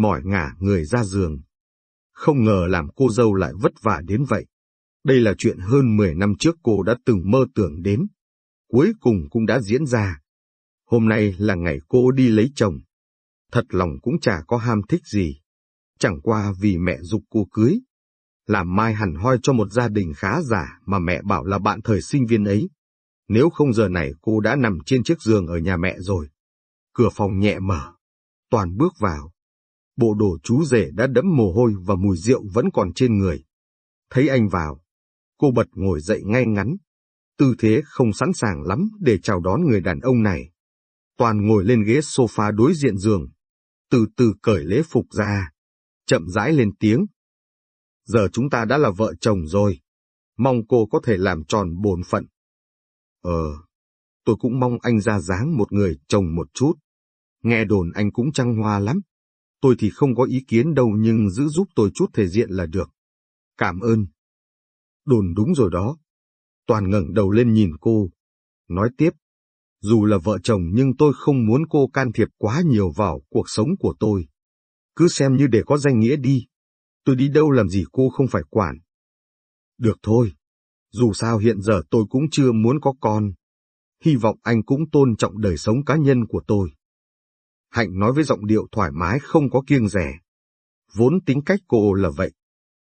mỏi ngả người ra giường. Không ngờ làm cô dâu lại vất vả đến vậy. Đây là chuyện hơn 10 năm trước cô đã từng mơ tưởng đến. Cuối cùng cũng đã diễn ra. Hôm nay là ngày cô đi lấy chồng. Thật lòng cũng chả có ham thích gì. Chẳng qua vì mẹ dục cô cưới. Làm mai hẳn hoi cho một gia đình khá giả mà mẹ bảo là bạn thời sinh viên ấy. Nếu không giờ này cô đã nằm trên chiếc giường ở nhà mẹ rồi. Cửa phòng nhẹ mở. Toàn bước vào. Bộ đồ chú rể đã đẫm mồ hôi và mùi rượu vẫn còn trên người. Thấy anh vào, cô bật ngồi dậy ngay ngắn. Tư thế không sẵn sàng lắm để chào đón người đàn ông này. Toàn ngồi lên ghế sofa đối diện giường. Từ từ cởi lễ phục ra. Chậm rãi lên tiếng. Giờ chúng ta đã là vợ chồng rồi. Mong cô có thể làm tròn bổn phận. Ờ, tôi cũng mong anh ra dáng một người chồng một chút. Nghe đồn anh cũng trăng hoa lắm. Tôi thì không có ý kiến đâu nhưng giữ giúp tôi chút thể diện là được. Cảm ơn. Đồn đúng rồi đó. Toàn ngẩng đầu lên nhìn cô. Nói tiếp. Dù là vợ chồng nhưng tôi không muốn cô can thiệp quá nhiều vào cuộc sống của tôi. Cứ xem như để có danh nghĩa đi. Tôi đi đâu làm gì cô không phải quản. Được thôi. Dù sao hiện giờ tôi cũng chưa muốn có con. Hy vọng anh cũng tôn trọng đời sống cá nhân của tôi. Hạnh nói với giọng điệu thoải mái không có kiêng rẻ. Vốn tính cách cô là vậy.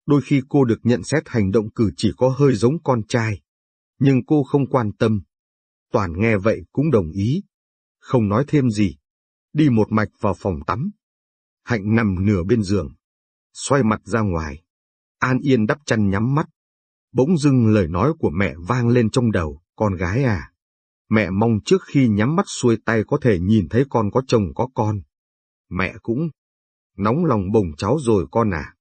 Đôi khi cô được nhận xét hành động cử chỉ có hơi giống con trai. Nhưng cô không quan tâm. Toàn nghe vậy cũng đồng ý. Không nói thêm gì. Đi một mạch vào phòng tắm. Hạnh nằm nửa bên giường. Xoay mặt ra ngoài. An Yên đắp chăn nhắm mắt. Bỗng dưng lời nói của mẹ vang lên trong đầu, con gái à. Mẹ mong trước khi nhắm mắt xuôi tay có thể nhìn thấy con có chồng có con. Mẹ cũng nóng lòng bồng cháu rồi con à.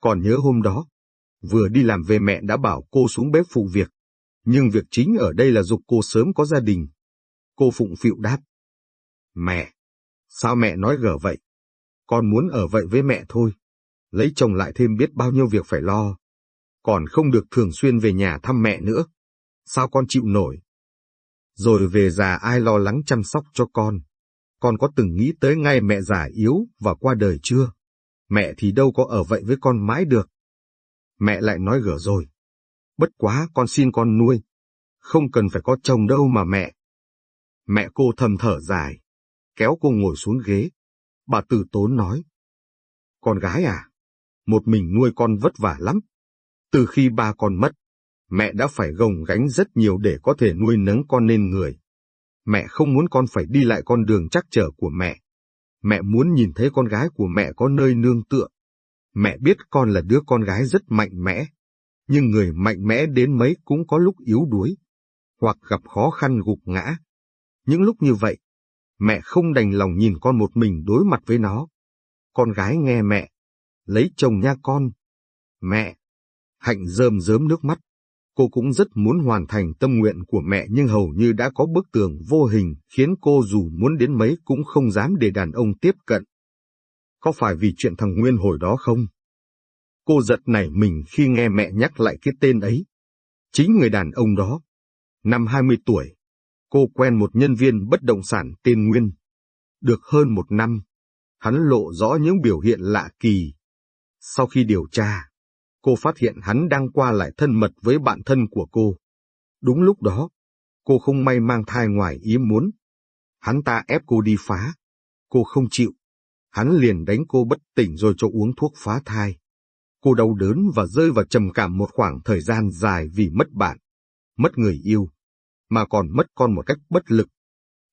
Còn nhớ hôm đó, vừa đi làm về mẹ đã bảo cô xuống bếp phụ việc, nhưng việc chính ở đây là dục cô sớm có gia đình. Cô phụng phịu đáp. Mẹ, sao mẹ nói gở vậy? Con muốn ở vậy với mẹ thôi. Lấy chồng lại thêm biết bao nhiêu việc phải lo. Còn không được thường xuyên về nhà thăm mẹ nữa. Sao con chịu nổi? Rồi về già ai lo lắng chăm sóc cho con. Con có từng nghĩ tới ngay mẹ già yếu và qua đời chưa? Mẹ thì đâu có ở vậy với con mãi được. Mẹ lại nói gở rồi. Bất quá con xin con nuôi. Không cần phải có chồng đâu mà mẹ. Mẹ cô thầm thở dài. Kéo cô ngồi xuống ghế. Bà từ tốn nói. Con gái à? Một mình nuôi con vất vả lắm. Từ khi ba con mất, mẹ đã phải gồng gánh rất nhiều để có thể nuôi nấng con nên người. Mẹ không muốn con phải đi lại con đường chắc trở của mẹ. Mẹ muốn nhìn thấy con gái của mẹ có nơi nương tựa. Mẹ biết con là đứa con gái rất mạnh mẽ, nhưng người mạnh mẽ đến mấy cũng có lúc yếu đuối, hoặc gặp khó khăn gục ngã. Những lúc như vậy, mẹ không đành lòng nhìn con một mình đối mặt với nó. Con gái nghe mẹ, lấy chồng nha con. Mẹ, hạnh rơm rớm nước mắt. Cô cũng rất muốn hoàn thành tâm nguyện của mẹ nhưng hầu như đã có bức tường vô hình khiến cô dù muốn đến mấy cũng không dám để đàn ông tiếp cận. Có phải vì chuyện thằng Nguyên hồi đó không? Cô giật nảy mình khi nghe mẹ nhắc lại cái tên ấy. Chính người đàn ông đó. Năm 20 tuổi, cô quen một nhân viên bất động sản tên Nguyên. Được hơn một năm, hắn lộ rõ những biểu hiện lạ kỳ. Sau khi điều tra, cô phát hiện hắn đang qua lại thân mật với bạn thân của cô. Đúng lúc đó, cô không may mang thai ngoài ý muốn. Hắn ta ép cô đi phá. Cô không chịu. Hắn liền đánh cô bất tỉnh rồi cho uống thuốc phá thai. Cô đau đớn và rơi vào trầm cảm một khoảng thời gian dài vì mất bạn, mất người yêu, mà còn mất con một cách bất lực.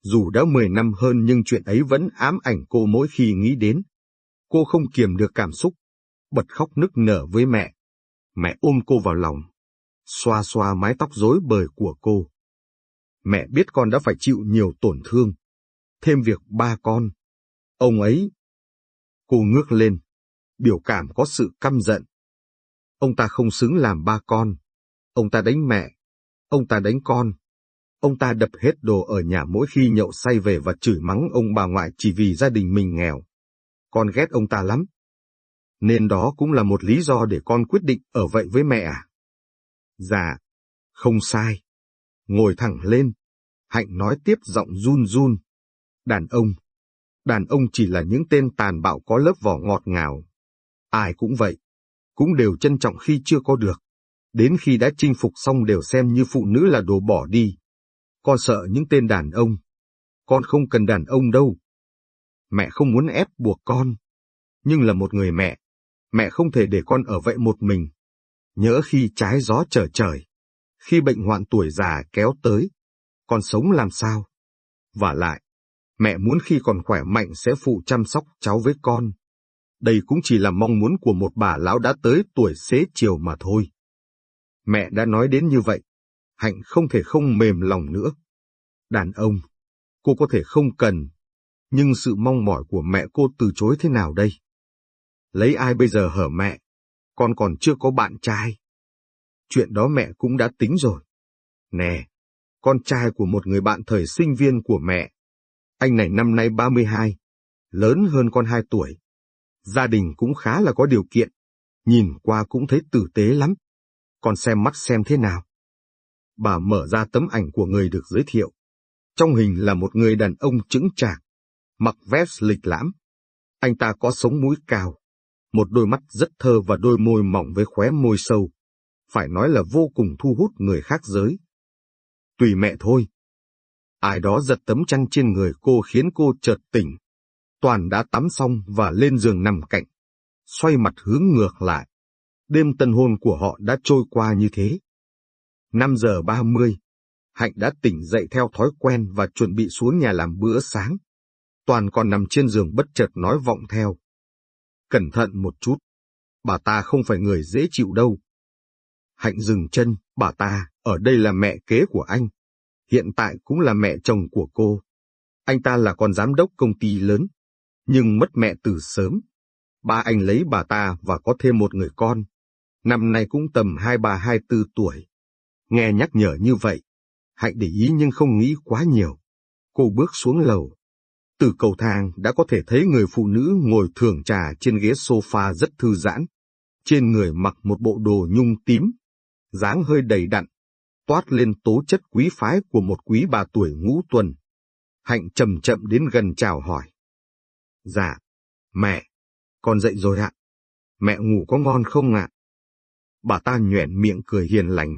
Dù đã 10 năm hơn nhưng chuyện ấy vẫn ám ảnh cô mỗi khi nghĩ đến. Cô không kiềm được cảm xúc, bật khóc nức nở với mẹ. Mẹ ôm cô vào lòng, xoa xoa mái tóc rối bời của cô. Mẹ biết con đã phải chịu nhiều tổn thương. Thêm việc ba con. Ông ấy. Cô ngước lên, biểu cảm có sự căm giận. Ông ta không xứng làm ba con. Ông ta đánh mẹ. Ông ta đánh con. Ông ta đập hết đồ ở nhà mỗi khi nhậu say về và chửi mắng ông bà ngoại chỉ vì gia đình mình nghèo. Con ghét ông ta lắm. Nên đó cũng là một lý do để con quyết định ở vậy với mẹ à? Dạ, không sai. Ngồi thẳng lên. Hạnh nói tiếp giọng run run. Đàn ông, Đàn ông chỉ là những tên tàn bạo có lớp vỏ ngọt ngào. Ai cũng vậy, cũng đều trân trọng khi chưa có được. Đến khi đã chinh phục xong đều xem như phụ nữ là đồ bỏ đi. Con sợ những tên đàn ông. Con không cần đàn ông đâu. Mẹ không muốn ép buộc con. Nhưng là một người mẹ, mẹ không thể để con ở vậy một mình. Nhớ khi trái gió trở trời, khi bệnh hoạn tuổi già kéo tới, con sống làm sao? Và lại, mẹ muốn khi còn khỏe mạnh sẽ phụ chăm sóc cháu với con. Đây cũng chỉ là mong muốn của một bà lão đã tới tuổi xế chiều mà thôi. Mẹ đã nói đến như vậy, Hạnh không thể không mềm lòng nữa. Đàn ông, cô có thể không cần, nhưng sự mong mỏi của mẹ cô từ chối thế nào đây? Lấy ai bây giờ hở mẹ, con còn chưa có bạn trai. Chuyện đó mẹ cũng đã tính rồi. Nè, con trai của một người bạn thời sinh viên của mẹ. Anh này năm nay 32, lớn hơn con 2 tuổi. Gia đình cũng khá là có điều kiện, nhìn qua cũng thấy tử tế lắm. Con xem mắt xem thế nào. Bà mở ra tấm ảnh của người được giới thiệu. Trong hình là một người đàn ông chững chạc, mặc vest lịch lãm. Anh ta có sống mũi cao, một đôi mắt rất thơ và đôi môi mỏng với khóe môi sâu. Phải nói là vô cùng thu hút người khác giới. Tùy mẹ thôi. Ai đó giật tấm chăn trên người cô khiến cô chợt tỉnh. Toàn đã tắm xong và lên giường nằm cạnh. Xoay mặt hướng ngược lại. Đêm tân hôn của họ đã trôi qua như thế. 5 giờ 30, Hạnh đã tỉnh dậy theo thói quen và chuẩn bị xuống nhà làm bữa sáng. Toàn còn nằm trên giường bất chợt nói vọng theo. Cẩn thận một chút, bà ta không phải người dễ chịu đâu. Hạnh dừng chân, bà ta, ở đây là mẹ kế của anh. Hiện tại cũng là mẹ chồng của cô. Anh ta là con giám đốc công ty lớn, nhưng mất mẹ từ sớm. Ba anh lấy bà ta và có thêm một người con. Năm nay cũng tầm hai ba hai tư tuổi. Nghe nhắc nhở như vậy, Hạnh để ý nhưng không nghĩ quá nhiều. Cô bước xuống lầu. Từ cầu thang đã có thể thấy người phụ nữ ngồi thưởng trà trên ghế sofa rất thư giãn. Trên người mặc một bộ đồ nhung tím, dáng hơi đầy đặn, toát lên tố chất quý phái của một quý bà tuổi ngũ tuần. Hạnh chậm chậm đến gần chào hỏi. Dạ, mẹ, con dậy rồi ạ. Mẹ ngủ có ngon không ạ? Bà ta nhoẻn miệng cười hiền lành,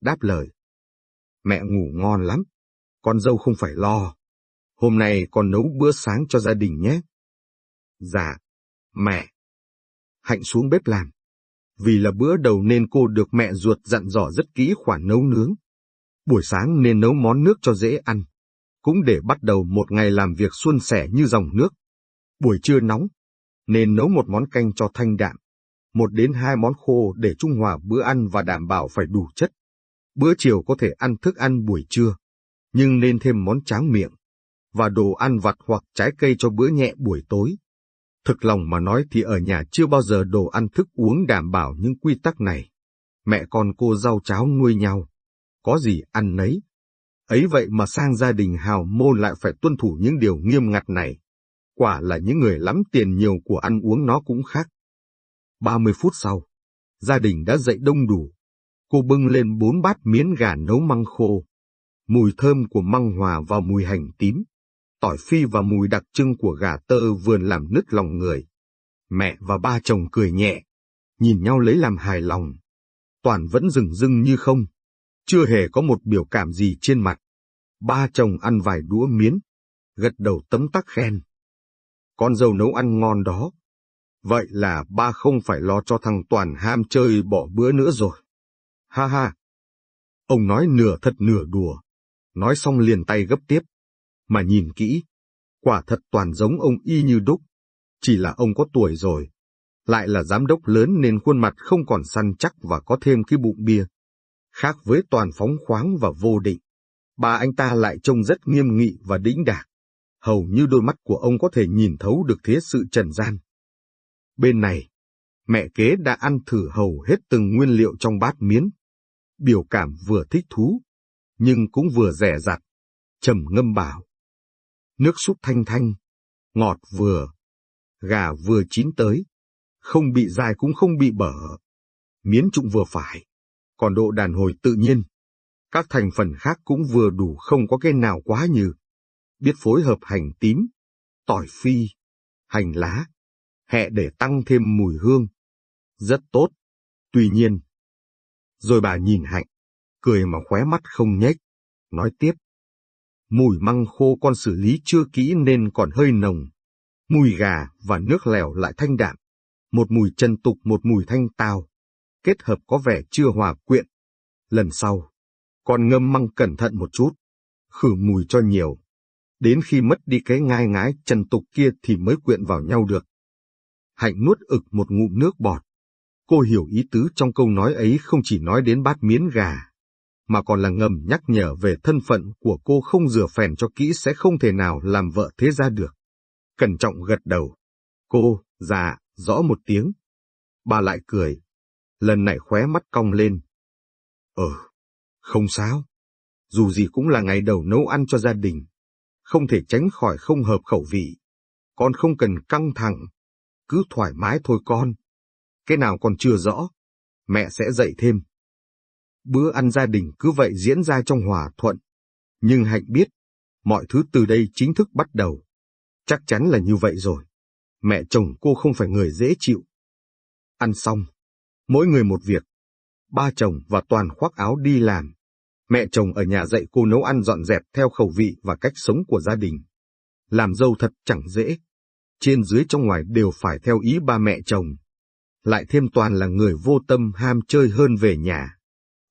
đáp lời. Mẹ ngủ ngon lắm, con dâu không phải lo. Hôm nay con nấu bữa sáng cho gia đình nhé. Dạ, mẹ. Hạnh xuống bếp làm. Vì là bữa đầu nên cô được mẹ ruột dặn dò rất kỹ khoản nấu nướng. Buổi sáng nên nấu món nước cho dễ ăn, cũng để bắt đầu một ngày làm việc suôn sẻ như dòng nước. Buổi trưa nóng, nên nấu một món canh cho thanh đạm, một đến hai món khô để trung hòa bữa ăn và đảm bảo phải đủ chất. Bữa chiều có thể ăn thức ăn buổi trưa, nhưng nên thêm món tráng miệng, và đồ ăn vặt hoặc trái cây cho bữa nhẹ buổi tối. Thực lòng mà nói thì ở nhà chưa bao giờ đồ ăn thức uống đảm bảo những quy tắc này. Mẹ con cô rau cháo nuôi nhau, có gì ăn nấy. Ấy vậy mà sang gia đình hào môn lại phải tuân thủ những điều nghiêm ngặt này. Quả là những người lắm tiền nhiều của ăn uống nó cũng khác. 30 phút sau, gia đình đã dậy đông đủ. Cô bưng lên bốn bát miến gà nấu măng khô. Mùi thơm của măng hòa vào mùi hành tím, tỏi phi và mùi đặc trưng của gà tơ vườn làm nứt lòng người. Mẹ và ba chồng cười nhẹ, nhìn nhau lấy làm hài lòng. Toàn vẫn rừng rưng như không, chưa hề có một biểu cảm gì trên mặt. Ba chồng ăn vài đũa miến, gật đầu tấm tắc khen. Con dâu nấu ăn ngon đó. Vậy là ba không phải lo cho thằng Toàn ham chơi bỏ bữa nữa rồi. Ha ha. Ông nói nửa thật nửa đùa. Nói xong liền tay gấp tiếp mà nhìn kỹ, quả thật toàn giống ông y như đúc, chỉ là ông có tuổi rồi, lại là giám đốc lớn nên khuôn mặt không còn săn chắc và có thêm cái bụng bia. Khác với toàn phóng khoáng và vô định, bà anh ta lại trông rất nghiêm nghị và đĩnh đạc, hầu như đôi mắt của ông có thể nhìn thấu được thế sự trần gian. Bên này, mẹ kế đã ăn thử hầu hết từng nguyên liệu trong bát miến. Biểu cảm vừa thích thú, nhưng cũng vừa rẻ rặt, trầm ngâm bảo nước súp thanh thanh, ngọt vừa, gà vừa chín tới, không bị dai cũng không bị bở, miến trụng vừa phải, còn độ đàn hồi tự nhiên. Các thành phần khác cũng vừa đủ không có cái nào quá như biết phối hợp hành tím, tỏi phi, hành lá, hẹ để tăng thêm mùi hương. Rất tốt, tuy nhiên. Rồi bà nhìn Hạnh, cười mà khóe mắt không nhếch, nói tiếp. Mùi măng khô con xử lý chưa kỹ nên còn hơi nồng. Mùi gà và nước lèo lại thanh đạm. Một mùi chân tục một mùi thanh tao. Kết hợp có vẻ chưa hòa quyện. Lần sau, con ngâm măng cẩn thận một chút. Khử mùi cho nhiều. Đến khi mất đi cái ngai ngái chân tục kia thì mới quyện vào nhau được. Hạnh nuốt ực một ngụm nước bọt. Cô hiểu ý tứ trong câu nói ấy không chỉ nói đến bát miến gà, mà còn là ngầm nhắc nhở về thân phận của cô không rửa phèn cho kỹ sẽ không thể nào làm vợ thế ra được. Cẩn trọng gật đầu. Cô, dạ, rõ một tiếng. Bà lại cười. Lần này khóe mắt cong lên. Ờ, không sao. Dù gì cũng là ngày đầu nấu ăn cho gia đình. Không thể tránh khỏi không hợp khẩu vị. Con không cần căng thẳng. Cứ thoải mái thôi con. Cái nào còn chưa rõ. Mẹ sẽ dạy thêm. Bữa ăn gia đình cứ vậy diễn ra trong hòa thuận. Nhưng Hạnh biết, mọi thứ từ đây chính thức bắt đầu. Chắc chắn là như vậy rồi. Mẹ chồng cô không phải người dễ chịu. Ăn xong, mỗi người một việc. Ba chồng và toàn khoác áo đi làm. Mẹ chồng ở nhà dạy cô nấu ăn dọn dẹp theo khẩu vị và cách sống của gia đình. Làm dâu thật chẳng dễ. Trên dưới trong ngoài đều phải theo ý ba mẹ chồng. Lại thêm toàn là người vô tâm ham chơi hơn về nhà.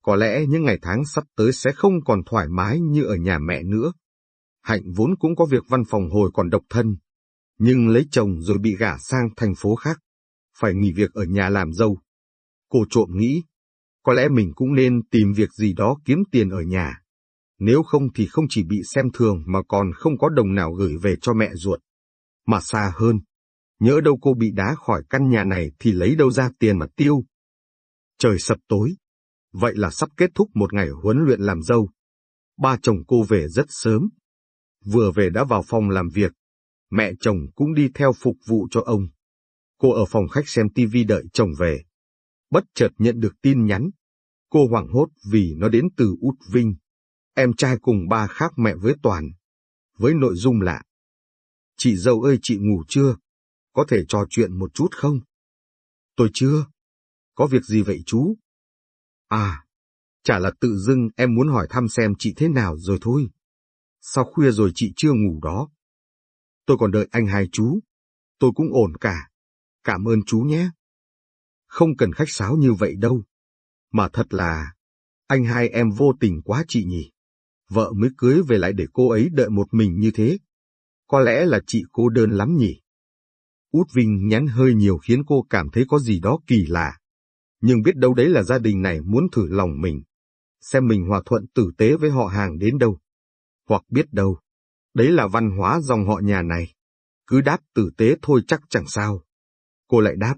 Có lẽ những ngày tháng sắp tới sẽ không còn thoải mái như ở nhà mẹ nữa. Hạnh vốn cũng có việc văn phòng hồi còn độc thân, nhưng lấy chồng rồi bị gả sang thành phố khác, phải nghỉ việc ở nhà làm dâu. Cô trộm nghĩ, có lẽ mình cũng nên tìm việc gì đó kiếm tiền ở nhà. Nếu không thì không chỉ bị xem thường mà còn không có đồng nào gửi về cho mẹ ruột. Mà xa hơn, nhỡ đâu cô bị đá khỏi căn nhà này thì lấy đâu ra tiền mà tiêu. Trời sập tối, vậy là sắp kết thúc một ngày huấn luyện làm dâu. Ba chồng cô về rất sớm. Vừa về đã vào phòng làm việc, mẹ chồng cũng đi theo phục vụ cho ông. Cô ở phòng khách xem tivi đợi chồng về. Bất chợt nhận được tin nhắn. Cô hoảng hốt vì nó đến từ Út Vinh. Em trai cùng ba khác mẹ với Toàn. Với nội dung lạ. Chị dâu ơi chị ngủ chưa? Có thể trò chuyện một chút không? Tôi chưa. Có việc gì vậy chú? À, chả là tự dưng em muốn hỏi thăm xem chị thế nào rồi thôi. Sao khuya rồi chị chưa ngủ đó? Tôi còn đợi anh hai chú. Tôi cũng ổn cả. Cảm ơn chú nhé. Không cần khách sáo như vậy đâu. Mà thật là, anh hai em vô tình quá chị nhỉ. Vợ mới cưới về lại để cô ấy đợi một mình như thế. Có lẽ là chị cô đơn lắm nhỉ. Út Vinh nhắn hơi nhiều khiến cô cảm thấy có gì đó kỳ lạ nhưng biết đâu đấy là gia đình này muốn thử lòng mình, xem mình hòa thuận tử tế với họ hàng đến đâu. Hoặc biết đâu, đấy là văn hóa dòng họ nhà này, cứ đáp tử tế thôi chắc chẳng sao. Cô lại đáp,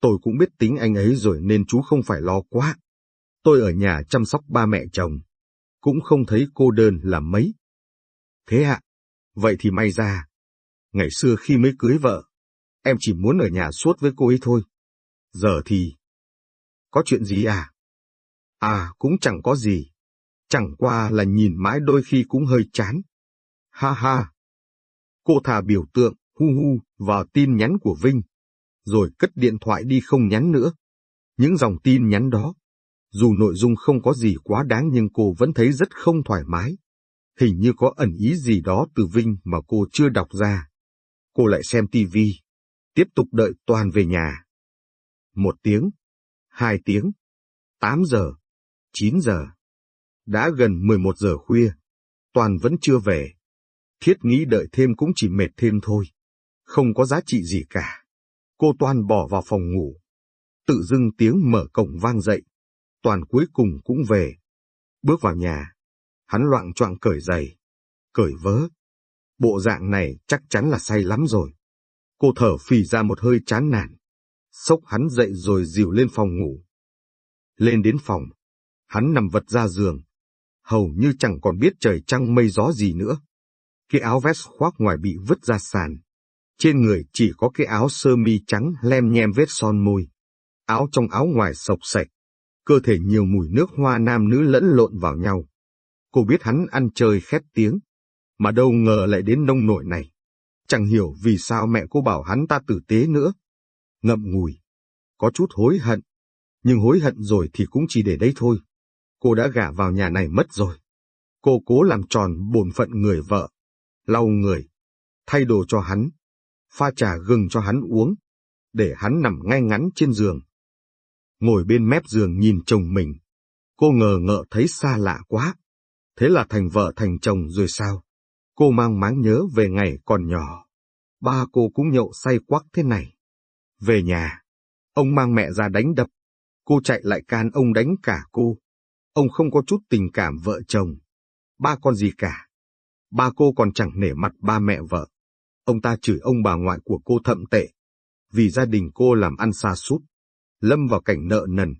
tôi cũng biết tính anh ấy rồi nên chú không phải lo quá. Tôi ở nhà chăm sóc ba mẹ chồng, cũng không thấy cô đơn là mấy. Thế ạ, vậy thì may ra, ngày xưa khi mới cưới vợ, em chỉ muốn ở nhà suốt với cô ấy thôi. Giờ thì, có chuyện gì à? À, cũng chẳng có gì. Chẳng qua là nhìn mãi đôi khi cũng hơi chán. Ha ha. Cô thả biểu tượng, hu hu, vào tin nhắn của Vinh. Rồi cất điện thoại đi không nhắn nữa. Những dòng tin nhắn đó, dù nội dung không có gì quá đáng nhưng cô vẫn thấy rất không thoải mái. Hình như có ẩn ý gì đó từ Vinh mà cô chưa đọc ra. Cô lại xem tivi, tiếp tục đợi Toàn về nhà. Một tiếng, hai tiếng, tám giờ, chín giờ. Đã gần 11 giờ khuya, Toàn vẫn chưa về. Thiết nghĩ đợi thêm cũng chỉ mệt thêm thôi, không có giá trị gì cả. Cô Toàn bỏ vào phòng ngủ. Tự dưng tiếng mở cổng vang dậy, Toàn cuối cùng cũng về. Bước vào nhà, hắn loạn choạng cởi giày, cởi vớ. Bộ dạng này chắc chắn là say lắm rồi. Cô thở phì ra một hơi chán nản sốc hắn dậy rồi dìu lên phòng ngủ. Lên đến phòng, hắn nằm vật ra giường, hầu như chẳng còn biết trời trăng mây gió gì nữa. Cái áo vest khoác ngoài bị vứt ra sàn. Trên người chỉ có cái áo sơ mi trắng lem nhem vết son môi. Áo trong áo ngoài sộc sạch. Cơ thể nhiều mùi nước hoa nam nữ lẫn lộn vào nhau. Cô biết hắn ăn chơi khét tiếng. Mà đâu ngờ lại đến nông nổi này. Chẳng hiểu vì sao mẹ cô bảo hắn ta tử tế nữa. Ngậm ngùi, có chút hối hận, nhưng hối hận rồi thì cũng chỉ để đấy thôi. Cô đã gả vào nhà này mất rồi. Cô cố làm tròn bổn phận người vợ, lau người, thay đồ cho hắn, pha trà gừng cho hắn uống, để hắn nằm ngay ngắn trên giường. Ngồi bên mép giường nhìn chồng mình, cô ngờ ngợ thấy xa lạ quá. Thế là thành vợ thành chồng rồi sao? Cô mang máng nhớ về ngày còn nhỏ. Ba cô cũng nhậu say quắc thế này. Về nhà, ông mang mẹ ra đánh đập. Cô chạy lại can ông đánh cả cô. Ông không có chút tình cảm vợ chồng. Ba con gì cả. Ba cô còn chẳng nể mặt ba mẹ vợ. Ông ta chửi ông bà ngoại của cô thậm tệ. Vì gia đình cô làm ăn xa sút lâm vào cảnh nợ nần.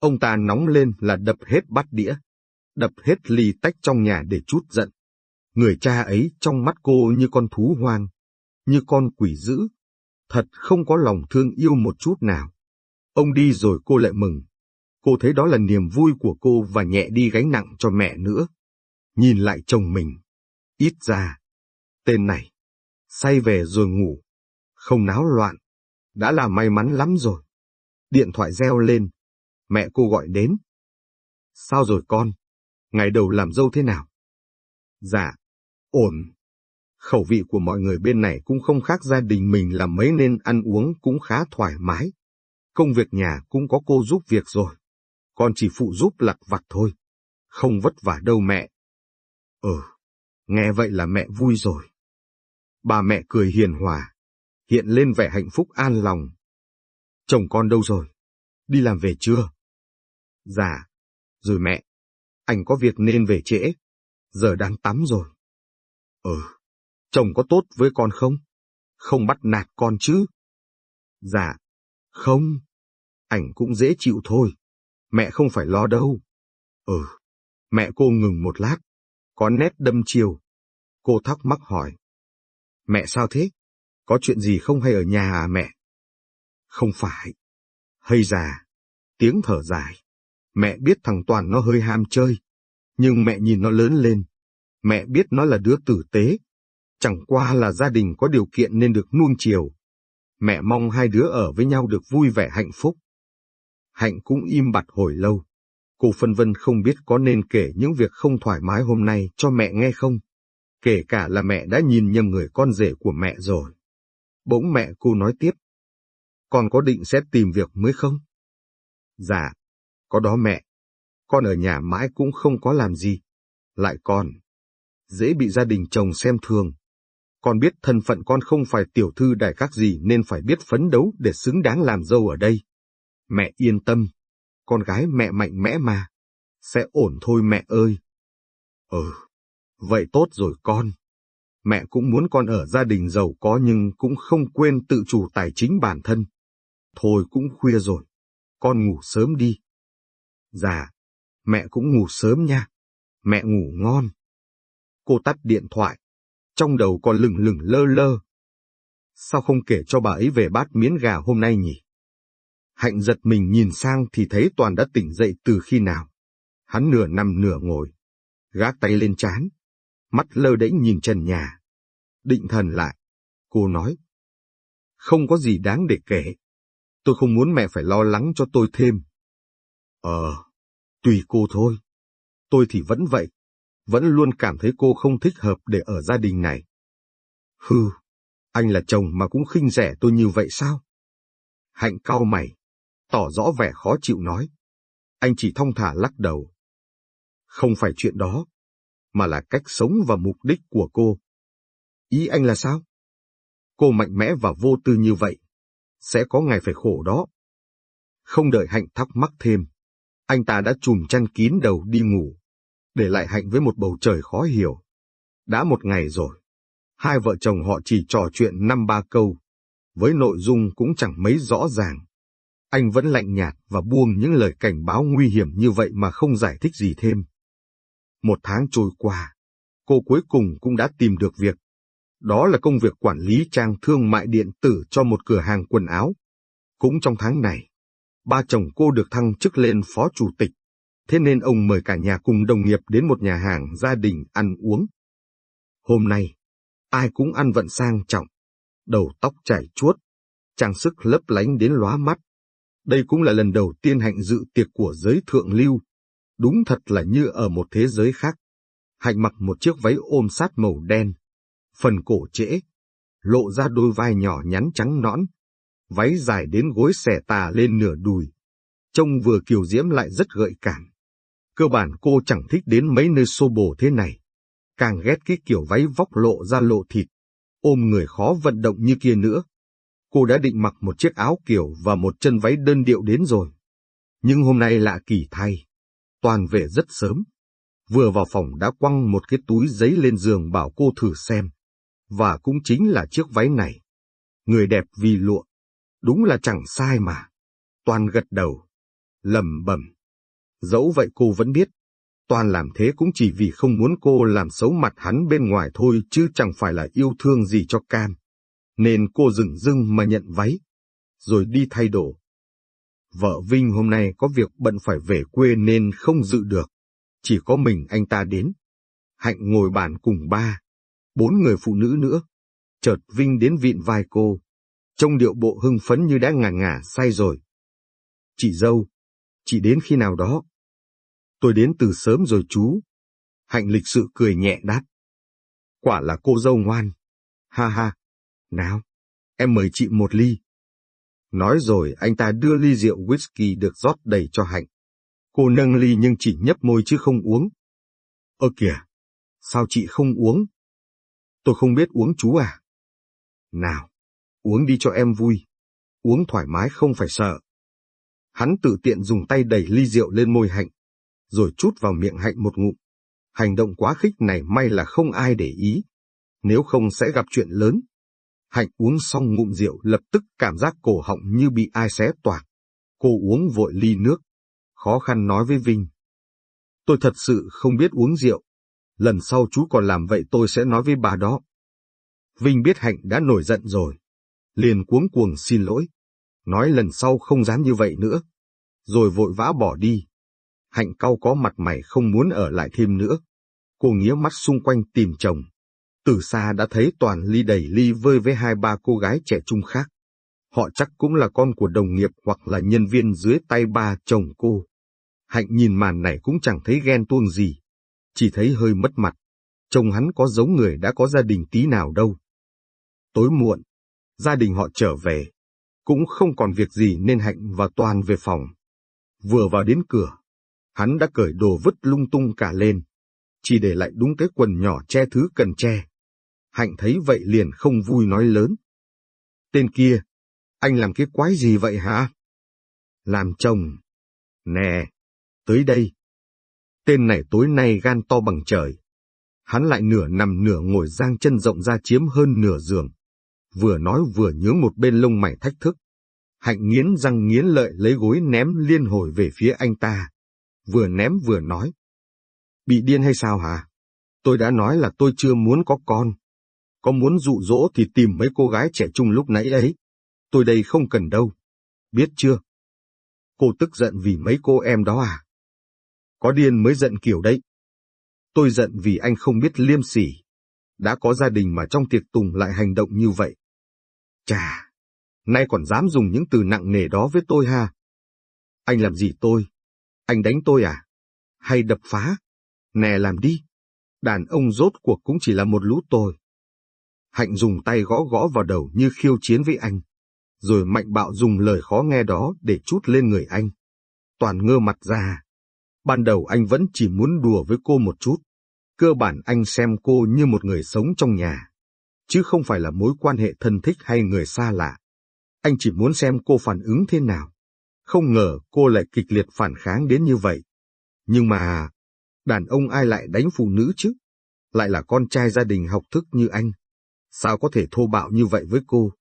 Ông ta nóng lên là đập hết bát đĩa, đập hết ly tách trong nhà để chút giận. Người cha ấy trong mắt cô như con thú hoang, như con quỷ dữ, thật không có lòng thương yêu một chút nào. Ông đi rồi cô lại mừng. Cô thấy đó là niềm vui của cô và nhẹ đi gánh nặng cho mẹ nữa. Nhìn lại chồng mình, ít ra, tên này, say về rồi ngủ, không náo loạn, đã là may mắn lắm rồi. Điện thoại reo lên, mẹ cô gọi đến. Sao rồi con? Ngày đầu làm dâu thế nào? Dạ, ổn. Khẩu vị của mọi người bên này cũng không khác gia đình mình là mấy nên ăn uống cũng khá thoải mái. Công việc nhà cũng có cô giúp việc rồi. Con chỉ phụ giúp lặt vặt thôi. Không vất vả đâu mẹ. Ừ, nghe vậy là mẹ vui rồi. Bà mẹ cười hiền hòa, hiện lên vẻ hạnh phúc an lòng. Chồng con đâu rồi? Đi làm về chưa? Dạ, rồi mẹ. Anh có việc nên về trễ. Giờ đang tắm rồi. Ừ, chồng có tốt với con không? Không bắt nạt con chứ? Dạ, không. Ảnh cũng dễ chịu thôi. Mẹ không phải lo đâu. Ừ, mẹ cô ngừng một lát. Có nét đâm chiều. Cô thắc mắc hỏi. Mẹ sao thế? Có chuyện gì không hay ở nhà à mẹ? Không phải. Hay già. Tiếng thở dài. Mẹ biết thằng Toàn nó hơi ham chơi. Nhưng mẹ nhìn nó lớn lên. Mẹ biết nó là đứa tử tế. Chẳng qua là gia đình có điều kiện nên được nuông chiều. Mẹ mong hai đứa ở với nhau được vui vẻ hạnh phúc. Hạnh cũng im bặt hồi lâu. Cô phân vân không biết có nên kể những việc không thoải mái hôm nay cho mẹ nghe không. Kể cả là mẹ đã nhìn nhầm người con rể của mẹ rồi. Bỗng mẹ cô nói tiếp. Con có định sẽ tìm việc mới không? Dạ, có đó mẹ. Con ở nhà mãi cũng không có làm gì. Lại còn dễ bị gia đình chồng xem thường. Con biết thân phận con không phải tiểu thư đại các gì nên phải biết phấn đấu để xứng đáng làm dâu ở đây. Mẹ yên tâm, con gái mẹ mạnh mẽ mà. Sẽ ổn thôi mẹ ơi. Ừ, vậy tốt rồi con. Mẹ cũng muốn con ở gia đình giàu có nhưng cũng không quên tự chủ tài chính bản thân. Thôi cũng khuya rồi, con ngủ sớm đi. Dạ, mẹ cũng ngủ sớm nha. Mẹ ngủ ngon. Cô tắt điện thoại, trong đầu còn lừng lừng lơ lơ. Sao không kể cho bà ấy về bát miến gà hôm nay nhỉ? Hạnh giật mình nhìn sang thì thấy Toàn đã tỉnh dậy từ khi nào. Hắn nửa nằm nửa ngồi, gác tay lên chán, mắt lơ đễnh nhìn trần nhà. Định thần lại, cô nói. Không có gì đáng để kể. Tôi không muốn mẹ phải lo lắng cho tôi thêm. Ờ, tùy cô thôi. Tôi thì vẫn vậy. Vẫn luôn cảm thấy cô không thích hợp để ở gia đình này. Hừ, anh là chồng mà cũng khinh rẻ tôi như vậy sao? Hạnh cau mày, tỏ rõ vẻ khó chịu nói. Anh chỉ thong thả lắc đầu. Không phải chuyện đó, mà là cách sống và mục đích của cô. Ý anh là sao? Cô mạnh mẽ và vô tư như vậy, sẽ có ngày phải khổ đó. Không đợi Hạnh thắc mắc thêm, anh ta đã chùm chăn kín đầu đi ngủ, để lại Hạnh với một bầu trời khó hiểu. Đã một ngày rồi, hai vợ chồng họ chỉ trò chuyện năm ba câu, với nội dung cũng chẳng mấy rõ ràng. Anh vẫn lạnh nhạt và buông những lời cảnh báo nguy hiểm như vậy mà không giải thích gì thêm. Một tháng trôi qua, cô cuối cùng cũng đã tìm được việc. Đó là công việc quản lý trang thương mại điện tử cho một cửa hàng quần áo. Cũng trong tháng này, ba chồng cô được thăng chức lên phó chủ tịch. Thế nên ông mời cả nhà cùng đồng nghiệp đến một nhà hàng gia đình ăn uống. Hôm nay, Ai cũng ăn vận sang trọng, đầu tóc chảy chuốt, trang sức lấp lánh đến lóa mắt. Đây cũng là lần đầu tiên hạnh dự tiệc của giới thượng lưu. Đúng thật là như ở một thế giới khác. Hạnh mặc một chiếc váy ôm sát màu đen, phần cổ trễ, lộ ra đôi vai nhỏ nhắn trắng nõn, váy dài đến gối xẻ tà lên nửa đùi. Trông vừa kiều diễm lại rất gợi cảm. Cơ bản cô chẳng thích đến mấy nơi xô bồ thế này. Càng ghét cái kiểu váy vóc lộ ra lộ thịt, ôm người khó vận động như kia nữa. Cô đã định mặc một chiếc áo kiểu và một chân váy đơn điệu đến rồi. Nhưng hôm nay lạ kỳ thay. Toàn về rất sớm. Vừa vào phòng đã quăng một cái túi giấy lên giường bảo cô thử xem. Và cũng chính là chiếc váy này. Người đẹp vì lụa. Đúng là chẳng sai mà. Toàn gật đầu. lầm bầm. Dẫu vậy cô vẫn biết. Toàn làm thế cũng chỉ vì không muốn cô làm xấu mặt hắn bên ngoài thôi chứ chẳng phải là yêu thương gì cho Cam. Nên cô dừng dưng mà nhận váy. Rồi đi thay đồ. Vợ Vinh hôm nay có việc bận phải về quê nên không dự được. Chỉ có mình anh ta đến. Hạnh ngồi bàn cùng ba. Bốn người phụ nữ nữa. Chợt Vinh đến vịn vai cô. Trông điệu bộ hưng phấn như đã ngả ngả say rồi. Chị dâu, chị đến khi nào đó? Tôi đến từ sớm rồi chú. Hạnh lịch sự cười nhẹ đáp. Quả là cô dâu ngoan. Ha ha. Nào, em mời chị một ly. Nói rồi anh ta đưa ly rượu whisky được rót đầy cho Hạnh. Cô nâng ly nhưng chỉ nhấp môi chứ không uống. Ơ kìa, sao chị không uống? Tôi không biết uống chú à? Nào, uống đi cho em vui. Uống thoải mái không phải sợ. Hắn tự tiện dùng tay đẩy ly rượu lên môi Hạnh, rồi chút vào miệng Hạnh một ngụm. Hành động quá khích này may là không ai để ý. Nếu không sẽ gặp chuyện lớn. Hạnh uống xong ngụm rượu lập tức cảm giác cổ họng như bị ai xé toạc. Cô uống vội ly nước. Khó khăn nói với Vinh. Tôi thật sự không biết uống rượu. Lần sau chú còn làm vậy tôi sẽ nói với bà đó. Vinh biết Hạnh đã nổi giận rồi. Liền cuống cuồng xin lỗi. Nói lần sau không dám như vậy nữa. Rồi vội vã bỏ đi. Hạnh cau có mặt mày không muốn ở lại thêm nữa. Cô nghía mắt xung quanh tìm chồng. Từ xa đã thấy toàn ly đầy ly vơi với hai ba cô gái trẻ trung khác. Họ chắc cũng là con của đồng nghiệp hoặc là nhân viên dưới tay ba chồng cô. Hạnh nhìn màn này cũng chẳng thấy ghen tuông gì. Chỉ thấy hơi mất mặt. Chồng hắn có giống người đã có gia đình tí nào đâu. Tối muộn, gia đình họ trở về. Cũng không còn việc gì nên Hạnh và Toàn về phòng. Vừa vào đến cửa, hắn đã cởi đồ vứt lung tung cả lên. Chỉ để lại đúng cái quần nhỏ che thứ cần che. Hạnh thấy vậy liền không vui nói lớn. Tên kia, anh làm cái quái gì vậy hả? Làm chồng. Nè, tới đây. Tên này tối nay gan to bằng trời. Hắn lại nửa nằm nửa ngồi giang chân rộng ra chiếm hơn nửa giường. Vừa nói vừa nhướng một bên lông mày thách thức. Hạnh nghiến răng nghiến lợi lấy gối ném liên hồi về phía anh ta. Vừa ném vừa nói. Bị điên hay sao hả? Tôi đã nói là tôi chưa muốn có con có muốn dụ dỗ thì tìm mấy cô gái trẻ trung lúc nãy ấy. Tôi đây không cần đâu. Biết chưa? Cô tức giận vì mấy cô em đó à? Có điên mới giận kiểu đấy. Tôi giận vì anh không biết liêm sỉ. Đã có gia đình mà trong tiệc tùng lại hành động như vậy. Chà, nay còn dám dùng những từ nặng nề đó với tôi ha. Anh làm gì tôi? Anh đánh tôi à? Hay đập phá? Nè làm đi. Đàn ông rốt cuộc cũng chỉ là một lũ tôi. Hạnh dùng tay gõ gõ vào đầu như khiêu chiến với anh, rồi mạnh bạo dùng lời khó nghe đó để chút lên người anh. Toàn ngơ mặt ra. Ban đầu anh vẫn chỉ muốn đùa với cô một chút. Cơ bản anh xem cô như một người sống trong nhà, chứ không phải là mối quan hệ thân thích hay người xa lạ. Anh chỉ muốn xem cô phản ứng thế nào. Không ngờ cô lại kịch liệt phản kháng đến như vậy. Nhưng mà, à, đàn ông ai lại đánh phụ nữ chứ? Lại là con trai gia đình học thức như anh. Sao có thể thô bạo như vậy với cô?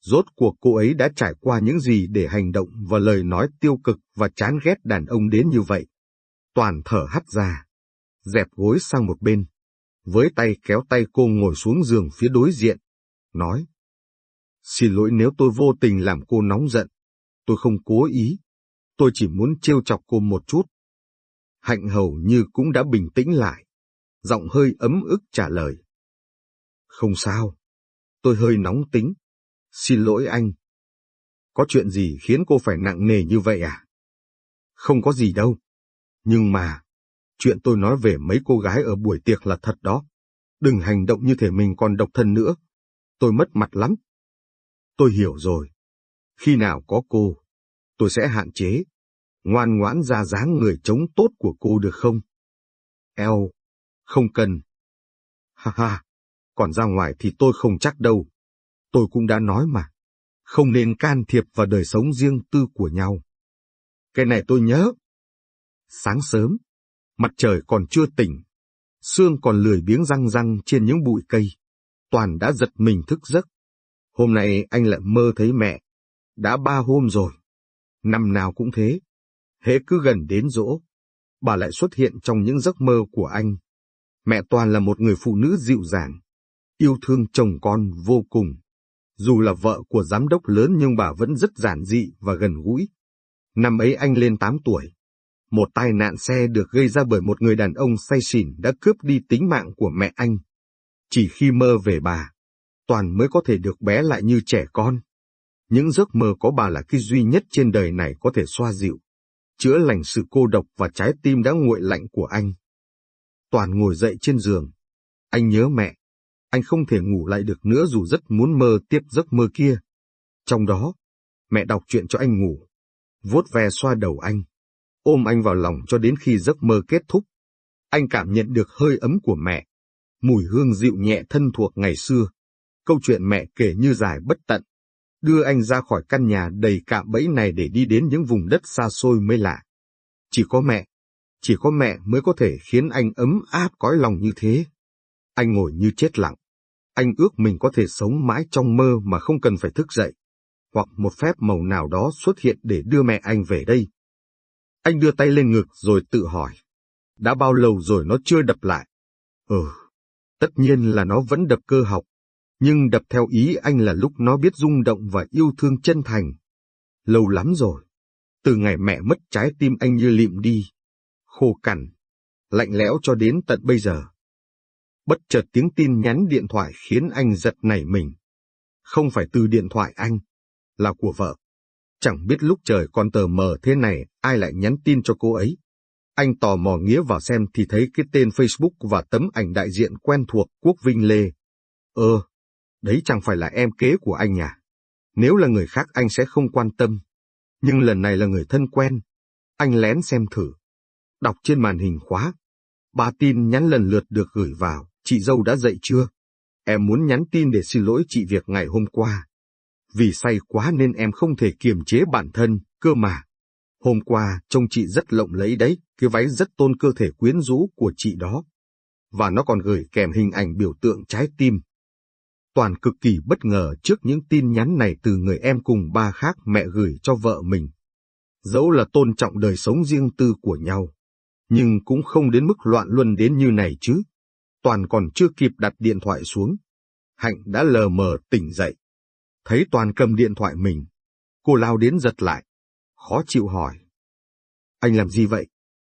Rốt cuộc cô ấy đã trải qua những gì để hành động và lời nói tiêu cực và chán ghét đàn ông đến như vậy? Toàn thở hắt ra, dẹp gối sang một bên, với tay kéo tay cô ngồi xuống giường phía đối diện, nói. Xin lỗi nếu tôi vô tình làm cô nóng giận, tôi không cố ý, tôi chỉ muốn trêu chọc cô một chút. Hạnh hầu như cũng đã bình tĩnh lại, giọng hơi ấm ức trả lời. Không sao. Tôi hơi nóng tính. Xin lỗi anh. Có chuyện gì khiến cô phải nặng nề như vậy à? Không có gì đâu. Nhưng mà, chuyện tôi nói về mấy cô gái ở buổi tiệc là thật đó. Đừng hành động như thể mình còn độc thân nữa. Tôi mất mặt lắm. Tôi hiểu rồi. Khi nào có cô, tôi sẽ hạn chế. Ngoan ngoãn ra dáng người chống tốt của cô được không? Eo, không cần. Ha ha, còn ra ngoài thì tôi không chắc đâu. Tôi cũng đã nói mà, không nên can thiệp vào đời sống riêng tư của nhau. Cái này tôi nhớ. Sáng sớm, mặt trời còn chưa tỉnh, Sương còn lười biếng răng răng trên những bụi cây. Toàn đã giật mình thức giấc. Hôm nay anh lại mơ thấy mẹ. Đã ba hôm rồi. Năm nào cũng thế. Hễ cứ gần đến rỗ, bà lại xuất hiện trong những giấc mơ của anh. Mẹ Toàn là một người phụ nữ dịu dàng, yêu thương chồng con vô cùng. Dù là vợ của giám đốc lớn nhưng bà vẫn rất giản dị và gần gũi. Năm ấy anh lên 8 tuổi. Một tai nạn xe được gây ra bởi một người đàn ông say xỉn đã cướp đi tính mạng của mẹ anh. Chỉ khi mơ về bà, Toàn mới có thể được bé lại như trẻ con. Những giấc mơ có bà là cái duy nhất trên đời này có thể xoa dịu, chữa lành sự cô độc và trái tim đã nguội lạnh của anh. Toàn ngồi dậy trên giường. Anh nhớ mẹ. Anh không thể ngủ lại được nữa dù rất muốn mơ tiếp giấc mơ kia. Trong đó, mẹ đọc chuyện cho anh ngủ, vuốt ve xoa đầu anh, ôm anh vào lòng cho đến khi giấc mơ kết thúc. Anh cảm nhận được hơi ấm của mẹ, mùi hương dịu nhẹ thân thuộc ngày xưa. Câu chuyện mẹ kể như dài bất tận, đưa anh ra khỏi căn nhà đầy cạm bẫy này để đi đến những vùng đất xa xôi mới lạ. Chỉ có mẹ, chỉ có mẹ mới có thể khiến anh ấm áp cõi lòng như thế. Anh ngồi như chết lặng. Anh ước mình có thể sống mãi trong mơ mà không cần phải thức dậy. Hoặc một phép màu nào đó xuất hiện để đưa mẹ anh về đây. Anh đưa tay lên ngực rồi tự hỏi. Đã bao lâu rồi nó chưa đập lại? Ừ, tất nhiên là nó vẫn đập cơ học. Nhưng đập theo ý anh là lúc nó biết rung động và yêu thương chân thành. Lâu lắm rồi. Từ ngày mẹ mất trái tim anh như lịm đi khô cằn, lạnh lẽo cho đến tận bây giờ. Bất chợt tiếng tin nhắn điện thoại khiến anh giật nảy mình. Không phải từ điện thoại anh, là của vợ. Chẳng biết lúc trời còn tờ mờ thế này ai lại nhắn tin cho cô ấy. Anh tò mò nghĩa vào xem thì thấy cái tên Facebook và tấm ảnh đại diện quen thuộc Quốc Vinh Lê. Ơ, đấy chẳng phải là em kế của anh à? Nếu là người khác anh sẽ không quan tâm. Nhưng lần này là người thân quen. Anh lén xem thử. Đọc trên màn hình khóa. Ba tin nhắn lần lượt được gửi vào, chị dâu đã dậy chưa? Em muốn nhắn tin để xin lỗi chị việc ngày hôm qua. Vì say quá nên em không thể kiềm chế bản thân, cơ mà. Hôm qua, trông chị rất lộng lẫy đấy, cái váy rất tôn cơ thể quyến rũ của chị đó. Và nó còn gửi kèm hình ảnh biểu tượng trái tim. Toàn cực kỳ bất ngờ trước những tin nhắn này từ người em cùng ba khác mẹ gửi cho vợ mình. Dẫu là tôn trọng đời sống riêng tư của nhau, nhưng cũng không đến mức loạn luân đến như này chứ. Toàn còn chưa kịp đặt điện thoại xuống. Hạnh đã lờ mờ tỉnh dậy. Thấy Toàn cầm điện thoại mình. Cô lao đến giật lại. Khó chịu hỏi. Anh làm gì vậy?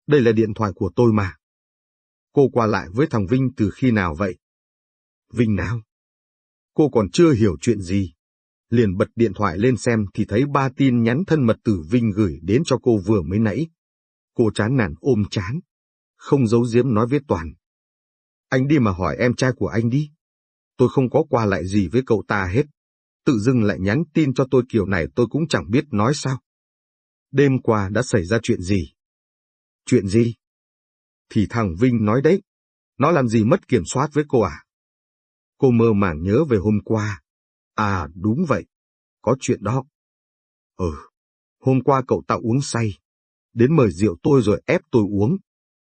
Đây là điện thoại của tôi mà. Cô qua lại với thằng Vinh từ khi nào vậy? Vinh nào? Cô còn chưa hiểu chuyện gì. Liền bật điện thoại lên xem thì thấy ba tin nhắn thân mật từ Vinh gửi đến cho cô vừa mới nãy. Cô chán nản ôm chán, không giấu giếm nói với Toàn. Anh đi mà hỏi em trai của anh đi. Tôi không có qua lại gì với cậu ta hết. Tự dưng lại nhắn tin cho tôi kiểu này tôi cũng chẳng biết nói sao. Đêm qua đã xảy ra chuyện gì? Chuyện gì? Thì thằng Vinh nói đấy. Nó làm gì mất kiểm soát với cô à? Cô mơ màng nhớ về hôm qua. À đúng vậy. Có chuyện đó. Ừ. Hôm qua cậu ta uống say đến mời rượu tôi rồi ép tôi uống.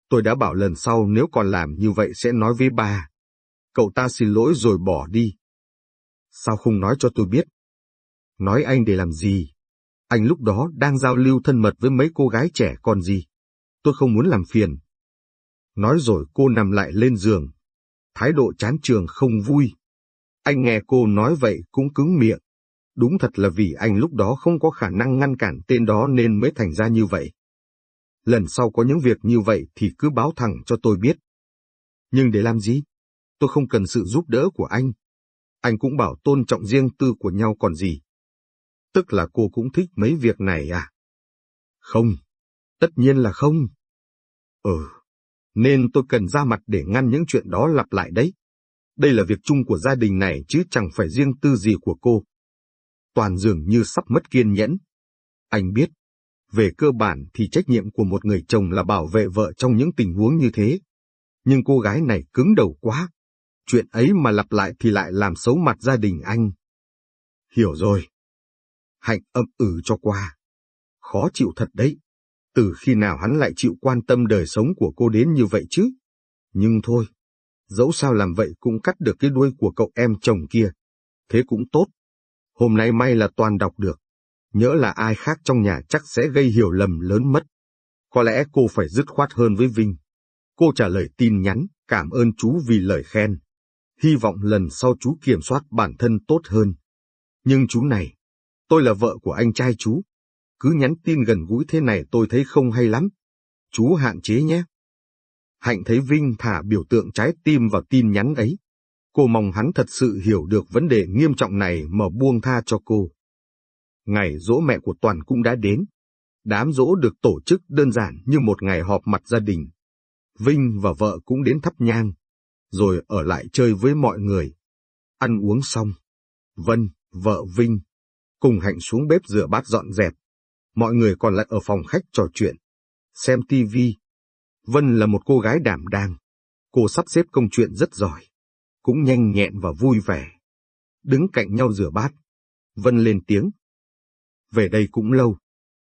Tôi đã bảo lần sau nếu còn làm như vậy sẽ nói với bà. Cậu ta xin lỗi rồi bỏ đi. Sao không nói cho tôi biết? Nói anh để làm gì? Anh lúc đó đang giao lưu thân mật với mấy cô gái trẻ còn gì. Tôi không muốn làm phiền. Nói rồi cô nằm lại lên giường. Thái độ chán trường không vui. Anh nghe cô nói vậy cũng cứng miệng. Đúng thật là vì anh lúc đó không có khả năng ngăn cản tên đó nên mới thành ra như vậy lần sau có những việc như vậy thì cứ báo thẳng cho tôi biết. Nhưng để làm gì? tôi không cần sự giúp đỡ của anh. Anh cũng bảo tôn trọng riêng tư của nhau còn gì. Tức là cô cũng thích mấy việc này à? Không, tất nhiên là không. Ừ, nên tôi cần ra mặt để ngăn những chuyện đó lặp lại đấy. Đây là việc chung của gia đình này chứ chẳng phải riêng tư gì của cô. Toàn dường như sắp mất kiên nhẫn. Anh biết, về cơ bản thì trách nhiệm của một người chồng là bảo vệ vợ trong những tình huống như thế. Nhưng cô gái này cứng đầu quá. Chuyện ấy mà lặp lại thì lại làm xấu mặt gia đình anh. Hiểu rồi. Hạnh âm ừ cho qua. Khó chịu thật đấy. Từ khi nào hắn lại chịu quan tâm đời sống của cô đến như vậy chứ? Nhưng thôi, dẫu sao làm vậy cũng cắt được cái đuôi của cậu em chồng kia. Thế cũng tốt. Hôm nay may là toàn đọc được. Nhớ là ai khác trong nhà chắc sẽ gây hiểu lầm lớn mất. Có lẽ cô phải dứt khoát hơn với Vinh. Cô trả lời tin nhắn, cảm ơn chú vì lời khen. Hy vọng lần sau chú kiểm soát bản thân tốt hơn. Nhưng chú này, tôi là vợ của anh trai chú. Cứ nhắn tin gần gũi thế này tôi thấy không hay lắm. Chú hạn chế nhé. Hạnh thấy Vinh thả biểu tượng trái tim vào tin nhắn ấy. Cô mong hắn thật sự hiểu được vấn đề nghiêm trọng này mà buông tha cho cô. Ngày dỗ mẹ của Toàn cũng đã đến. Đám dỗ được tổ chức đơn giản như một ngày họp mặt gia đình. Vinh và vợ cũng đến thắp nhang, rồi ở lại chơi với mọi người. Ăn uống xong, Vân, vợ Vinh, cùng Hạnh xuống bếp rửa bát dọn dẹp. Mọi người còn lại ở phòng khách trò chuyện, xem tivi. Vân là một cô gái đảm đang. Cô sắp xếp công chuyện rất giỏi, cũng nhanh nhẹn và vui vẻ. Đứng cạnh nhau rửa bát, Vân lên tiếng. Về đây cũng lâu,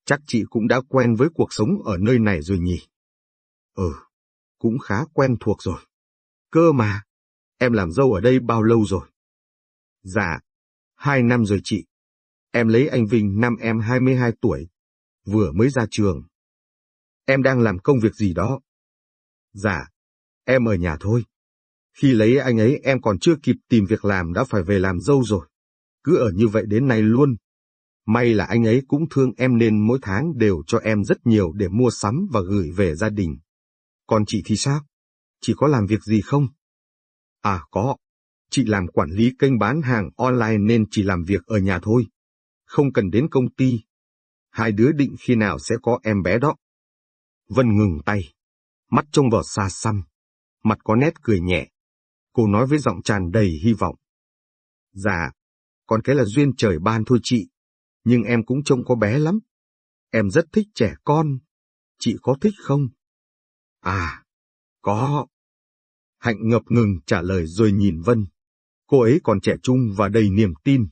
chắc chị cũng đã quen với cuộc sống ở nơi này rồi nhỉ? Ừ, cũng khá quen thuộc rồi. Cơ mà, em làm dâu ở đây bao lâu rồi? Dạ, hai năm rồi chị. Em lấy anh Vinh năm em 22 tuổi, vừa mới ra trường. Em đang làm công việc gì đó? Dạ, em ở nhà thôi. Khi lấy anh ấy em còn chưa kịp tìm việc làm đã phải về làm dâu rồi. Cứ ở như vậy đến nay luôn. May là anh ấy cũng thương em nên mỗi tháng đều cho em rất nhiều để mua sắm và gửi về gia đình. Còn chị thì sao? Chị có làm việc gì không? À có, chị làm quản lý kênh bán hàng online nên chỉ làm việc ở nhà thôi. Không cần đến công ty. Hai đứa định khi nào sẽ có em bé đó. Vân ngừng tay, mắt trông vào xa xăm, mặt có nét cười nhẹ. Cô nói với giọng tràn đầy hy vọng. Dạ, con cái là duyên trời ban thôi chị, nhưng em cũng trông có bé lắm. Em rất thích trẻ con. Chị có thích không? À, có. Hạnh ngập ngừng trả lời rồi nhìn Vân. Cô ấy còn trẻ trung và đầy niềm tin.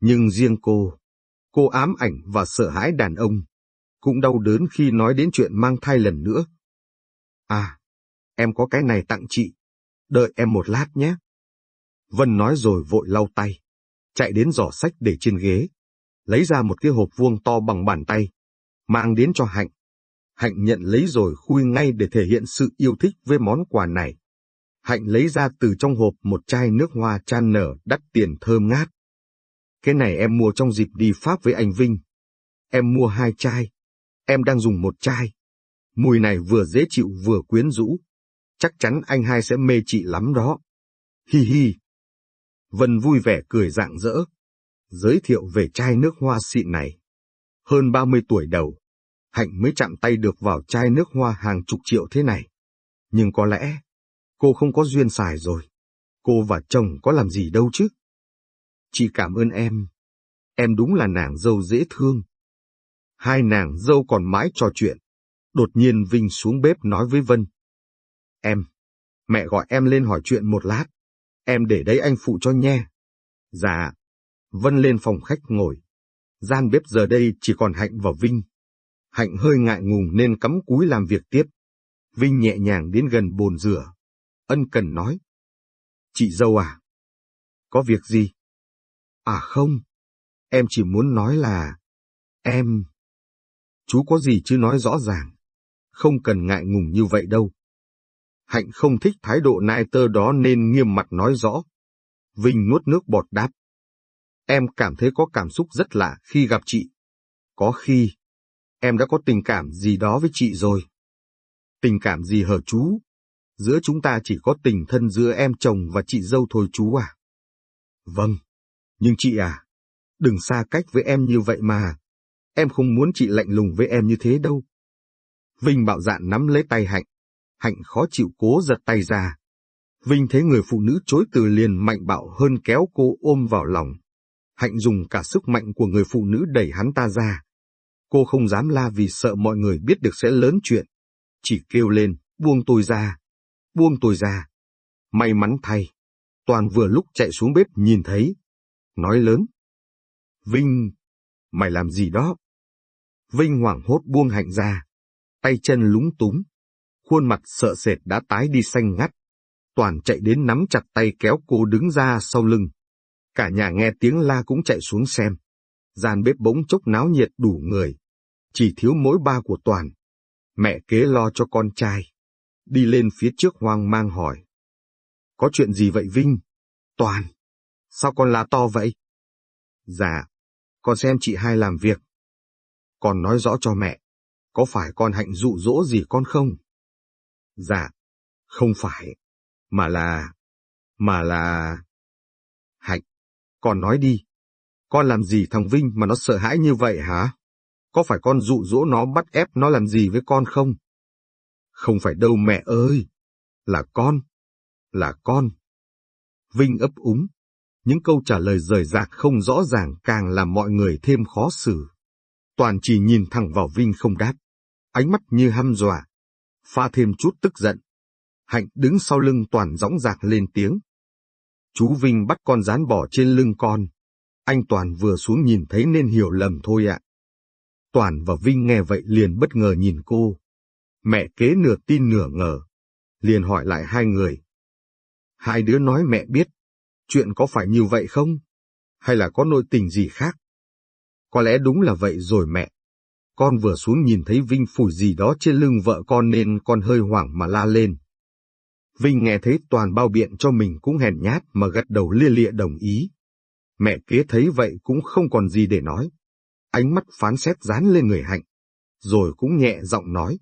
Nhưng riêng cô, cô ám ảnh và sợ hãi đàn ông, cũng đau đớn khi nói đến chuyện mang thai lần nữa. À, em có cái này tặng chị. Đợi em một lát nhé. Vân nói rồi vội lau tay, chạy đến giỏ sách để trên ghế, lấy ra một cái hộp vuông to bằng bàn tay, mang đến cho Hạnh. Hạnh nhận lấy rồi khui ngay để thể hiện sự yêu thích với món quà này. Hạnh lấy ra từ trong hộp một chai nước hoa chan nở đắt tiền thơm ngát. Cái này em mua trong dịp đi Pháp với anh Vinh. Em mua hai chai. Em đang dùng một chai. Mùi này vừa dễ chịu vừa quyến rũ. Chắc chắn anh hai sẽ mê chị lắm đó. Hi hi. Vân vui vẻ cười rạng rỡ. Giới thiệu về chai nước hoa xịn này. Hơn 30 tuổi đầu, Hạnh mới chạm tay được vào chai nước hoa hàng chục triệu thế này. Nhưng có lẽ, cô không có duyên xài rồi. Cô và chồng có làm gì đâu chứ. Chị cảm ơn em. Em đúng là nàng dâu dễ thương. Hai nàng dâu còn mãi trò chuyện. Đột nhiên Vinh xuống bếp nói với Vân. Em, mẹ gọi em lên hỏi chuyện một lát. Em để đấy anh phụ cho nhé. Dạ. Vân lên phòng khách ngồi. Gian bếp giờ đây chỉ còn Hạnh và Vinh. Hạnh hơi ngại ngùng nên cắm cúi làm việc tiếp. Vinh nhẹ nhàng đến gần bồn rửa. Ân cần nói. Chị dâu à? Có việc gì? À không, em chỉ muốn nói là... Em... Chú có gì chứ nói rõ ràng. Không cần ngại ngùng như vậy đâu. Hạnh không thích thái độ nại tơ đó nên nghiêm mặt nói rõ. Vinh nuốt nước bọt đáp. Em cảm thấy có cảm xúc rất lạ khi gặp chị. Có khi, em đã có tình cảm gì đó với chị rồi. Tình cảm gì hở chú? Giữa chúng ta chỉ có tình thân giữa em chồng và chị dâu thôi chú à. Vâng, nhưng chị à, đừng xa cách với em như vậy mà. Em không muốn chị lạnh lùng với em như thế đâu. Vinh bạo dạn nắm lấy tay Hạnh. Hạnh khó chịu cố giật tay ra. Vinh thấy người phụ nữ chối từ liền mạnh bạo hơn kéo cô ôm vào lòng. Hạnh dùng cả sức mạnh của người phụ nữ đẩy hắn ta ra. Cô không dám la vì sợ mọi người biết được sẽ lớn chuyện. Chỉ kêu lên, buông tôi ra. Buông tôi ra. May mắn thay. Toàn vừa lúc chạy xuống bếp nhìn thấy. Nói lớn. Vinh, mày làm gì đó? Vinh hoảng hốt buông hạnh ra. Tay chân lúng túng. Khuôn mặt sợ sệt đã tái đi xanh ngắt. Toàn chạy đến nắm chặt tay kéo cô đứng ra sau lưng. Cả nhà nghe tiếng la cũng chạy xuống xem. Gian bếp bỗng chốc náo nhiệt đủ người. Chỉ thiếu mỗi ba của Toàn. Mẹ kế lo cho con trai. Đi lên phía trước hoang mang hỏi. Có chuyện gì vậy Vinh? Toàn. Sao con la to vậy? Dạ. Con xem chị hai làm việc. Con nói rõ cho mẹ. Có phải con hạnh dụ dỗ gì con không? Dạ. Không phải. Mà là... Mà là... Hạnh. Con nói đi. Con làm gì thằng Vinh mà nó sợ hãi như vậy hả? Có phải con dụ dỗ nó bắt ép nó làm gì với con không? Không phải đâu mẹ ơi. Là con. Là con. Vinh ấp úng. Những câu trả lời rời rạc không rõ ràng càng làm mọi người thêm khó xử. Toàn chỉ nhìn thẳng vào Vinh không đáp. Ánh mắt như hăm dọa. Pha thêm chút tức giận. Hạnh đứng sau lưng Toàn dõng dạc lên tiếng. Chú Vinh bắt con rán bỏ trên lưng con. Anh Toàn vừa xuống nhìn thấy nên hiểu lầm thôi ạ. Toàn và Vinh nghe vậy liền bất ngờ nhìn cô. Mẹ kế nửa tin nửa ngờ. Liền hỏi lại hai người. Hai đứa nói mẹ biết. Chuyện có phải như vậy không? Hay là có nội tình gì khác? Có lẽ đúng là vậy rồi mẹ. Con vừa xuống nhìn thấy Vinh phủi gì đó trên lưng vợ con nên con hơi hoảng mà la lên. Vinh nghe thấy toàn bao biện cho mình cũng hèn nhát mà gật đầu lia lịa đồng ý. Mẹ kế thấy vậy cũng không còn gì để nói. Ánh mắt phán xét dán lên người hạnh, rồi cũng nhẹ giọng nói.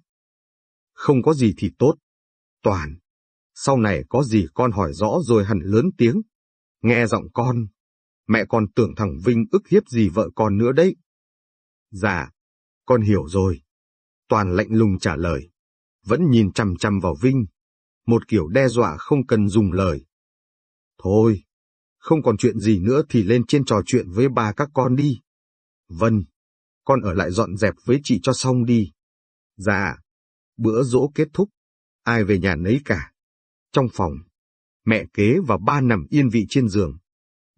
Không có gì thì tốt. Toàn, sau này có gì con hỏi rõ rồi hẳn lớn tiếng. Nghe giọng con, mẹ còn tưởng thằng Vinh ức hiếp gì vợ con nữa đấy. Dạ, con hiểu rồi. Toàn lạnh lùng trả lời, vẫn nhìn chằm chằm vào Vinh, một kiểu đe dọa không cần dùng lời. Thôi, không còn chuyện gì nữa thì lên trên trò chuyện với ba các con đi. Vâng, con ở lại dọn dẹp với chị cho xong đi. Dạ, bữa dỗ kết thúc, ai về nhà nấy cả. Trong phòng, mẹ kế và ba nằm yên vị trên giường.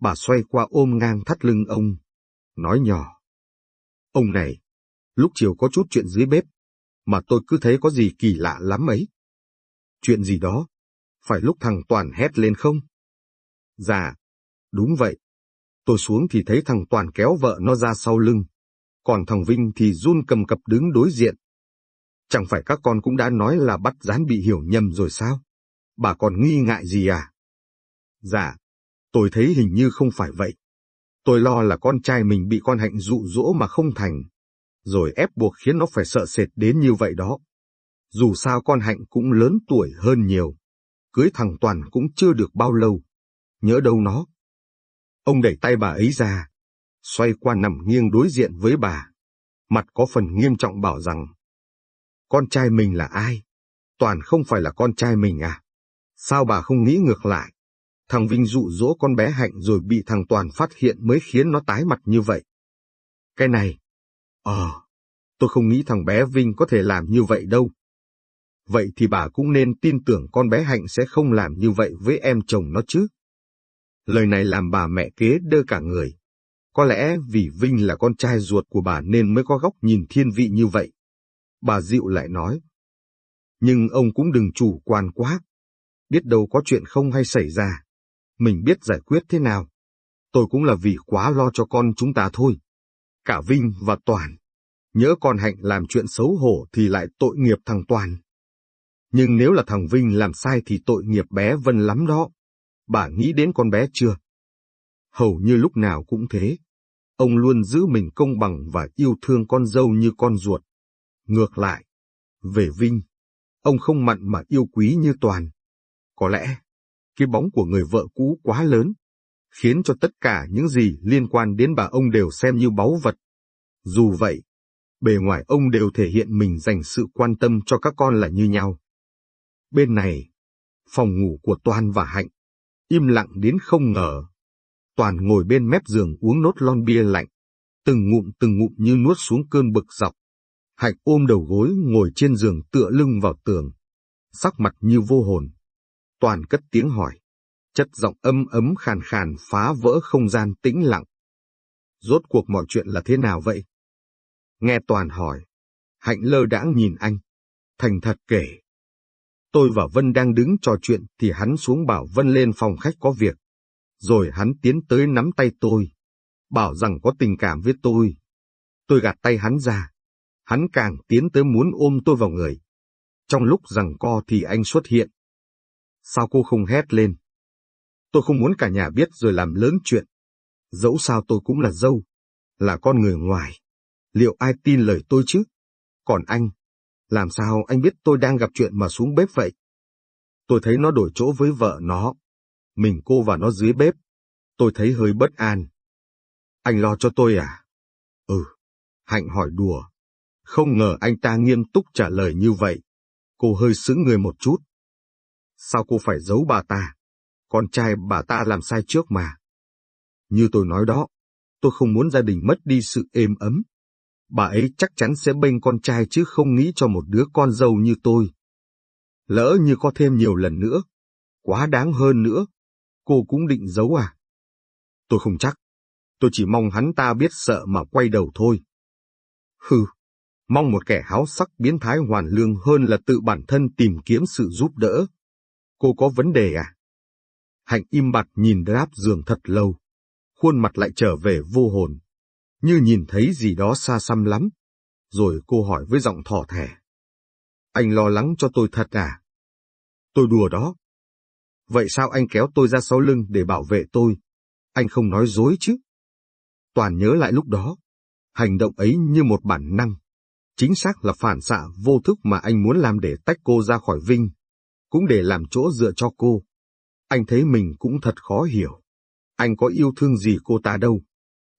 Bà xoay qua ôm ngang thắt lưng ông, nói nhỏ. Ông này, lúc chiều có chút chuyện dưới bếp, mà tôi cứ thấy có gì kỳ lạ lắm ấy. Chuyện gì đó? Phải lúc thằng Toàn hét lên không? Dạ, đúng vậy. Tôi xuống thì thấy thằng Toàn kéo vợ nó ra sau lưng, còn thằng Vinh thì run cầm cập đứng đối diện. Chẳng phải các con cũng đã nói là bắt gián bị hiểu nhầm rồi sao? Bà còn nghi ngại gì à? Dạ, tôi thấy hình như không phải vậy. Tôi lo là con trai mình bị con hạnh dụ dỗ mà không thành, rồi ép buộc khiến nó phải sợ sệt đến như vậy đó. Dù sao con Hạnh cũng lớn tuổi hơn nhiều. Cưới thằng Toàn cũng chưa được bao lâu. Nhớ đâu nó. Ông đẩy tay bà ấy ra, xoay qua nằm nghiêng đối diện với bà. Mặt có phần nghiêm trọng bảo rằng, con trai mình là ai? Toàn không phải là con trai mình à? Sao bà không nghĩ ngược lại? Thằng Vinh dụ dỗ con bé Hạnh rồi bị thằng Toàn phát hiện mới khiến nó tái mặt như vậy. Cái này, ờ, tôi không nghĩ thằng bé Vinh có thể làm như vậy đâu vậy thì bà cũng nên tin tưởng con bé Hạnh sẽ không làm như vậy với em chồng nó chứ. Lời này làm bà mẹ kế đơ cả người. Có lẽ vì Vinh là con trai ruột của bà nên mới có góc nhìn thiên vị như vậy. Bà dịu lại nói. Nhưng ông cũng đừng chủ quan quá. Biết đâu có chuyện không hay xảy ra. Mình biết giải quyết thế nào. Tôi cũng là vì quá lo cho con chúng ta thôi. Cả Vinh và Toàn. Nhớ con Hạnh làm chuyện xấu hổ thì lại tội nghiệp thằng Toàn. Nhưng nếu là thằng Vinh làm sai thì tội nghiệp bé Vân lắm đó. Bà nghĩ đến con bé chưa? Hầu như lúc nào cũng thế. Ông luôn giữ mình công bằng và yêu thương con dâu như con ruột. Ngược lại, về Vinh, Ông không mặn mà yêu quý như Toàn. Có lẽ, cái bóng của người vợ cũ quá lớn, khiến cho tất cả những gì liên quan đến bà ông đều xem như báu vật. Dù vậy, bề ngoài ông đều thể hiện mình dành sự quan tâm cho các con là như nhau. Bên này, phòng ngủ của Toàn và Hạnh, im lặng đến không ngờ. Toàn ngồi bên mép giường uống nốt lon bia lạnh, từng ngụm từng ngụm như nuốt xuống cơn bực dọc. Hạnh ôm đầu gối ngồi trên giường tựa lưng vào tường, sắc mặt như vô hồn. Toàn cất tiếng hỏi, chất giọng âm ấm khàn khàn phá vỡ không gian tĩnh lặng. Rốt cuộc mọi chuyện là thế nào vậy? Nghe Toàn hỏi, Hạnh lơ đãng nhìn anh, thành thật kể. Tôi và Vân đang đứng trò chuyện thì hắn xuống bảo Vân lên phòng khách có việc. Rồi hắn tiến tới nắm tay tôi, bảo rằng có tình cảm với tôi. Tôi gạt tay hắn ra. Hắn càng tiến tới muốn ôm tôi vào người. Trong lúc rằng co thì anh xuất hiện. Sao cô không hét lên? Tôi không muốn cả nhà biết rồi làm lớn chuyện. Dẫu sao tôi cũng là dâu, là con người ngoài. Liệu ai tin lời tôi chứ? Còn anh, làm sao anh biết tôi đang gặp chuyện mà xuống bếp vậy? Tôi thấy nó đổi chỗ với vợ nó. Mình cô và nó dưới bếp. Tôi thấy hơi bất an. Anh lo cho tôi à? Ừ. Hạnh hỏi đùa. Không ngờ anh ta nghiêm túc trả lời như vậy. Cô hơi sững người một chút. Sao cô phải giấu bà ta? Con trai bà ta làm sai trước mà. Như tôi nói đó, tôi không muốn gia đình mất đi sự êm ấm. Bà ấy chắc chắn sẽ bênh con trai chứ không nghĩ cho một đứa con dâu như tôi. Lỡ như có thêm nhiều lần nữa, quá đáng hơn nữa, cô cũng định giấu à? Tôi không chắc, tôi chỉ mong hắn ta biết sợ mà quay đầu thôi. Hừ, mong một kẻ háo sắc biến thái hoàn lương hơn là tự bản thân tìm kiếm sự giúp đỡ. Cô có vấn đề à? Hạnh im bặt nhìn đáp giường thật lâu, khuôn mặt lại trở về vô hồn, như nhìn thấy gì đó xa xăm lắm. Rồi cô hỏi với giọng thỏ thẻ. Anh lo lắng cho tôi thật à? Tôi đùa đó. Vậy sao anh kéo tôi ra sau lưng để bảo vệ tôi? Anh không nói dối chứ? Toàn nhớ lại lúc đó, hành động ấy như một bản năng. Chính xác là phản xạ vô thức mà anh muốn làm để tách cô ra khỏi Vinh, cũng để làm chỗ dựa cho cô. Anh thấy mình cũng thật khó hiểu. Anh có yêu thương gì cô ta đâu.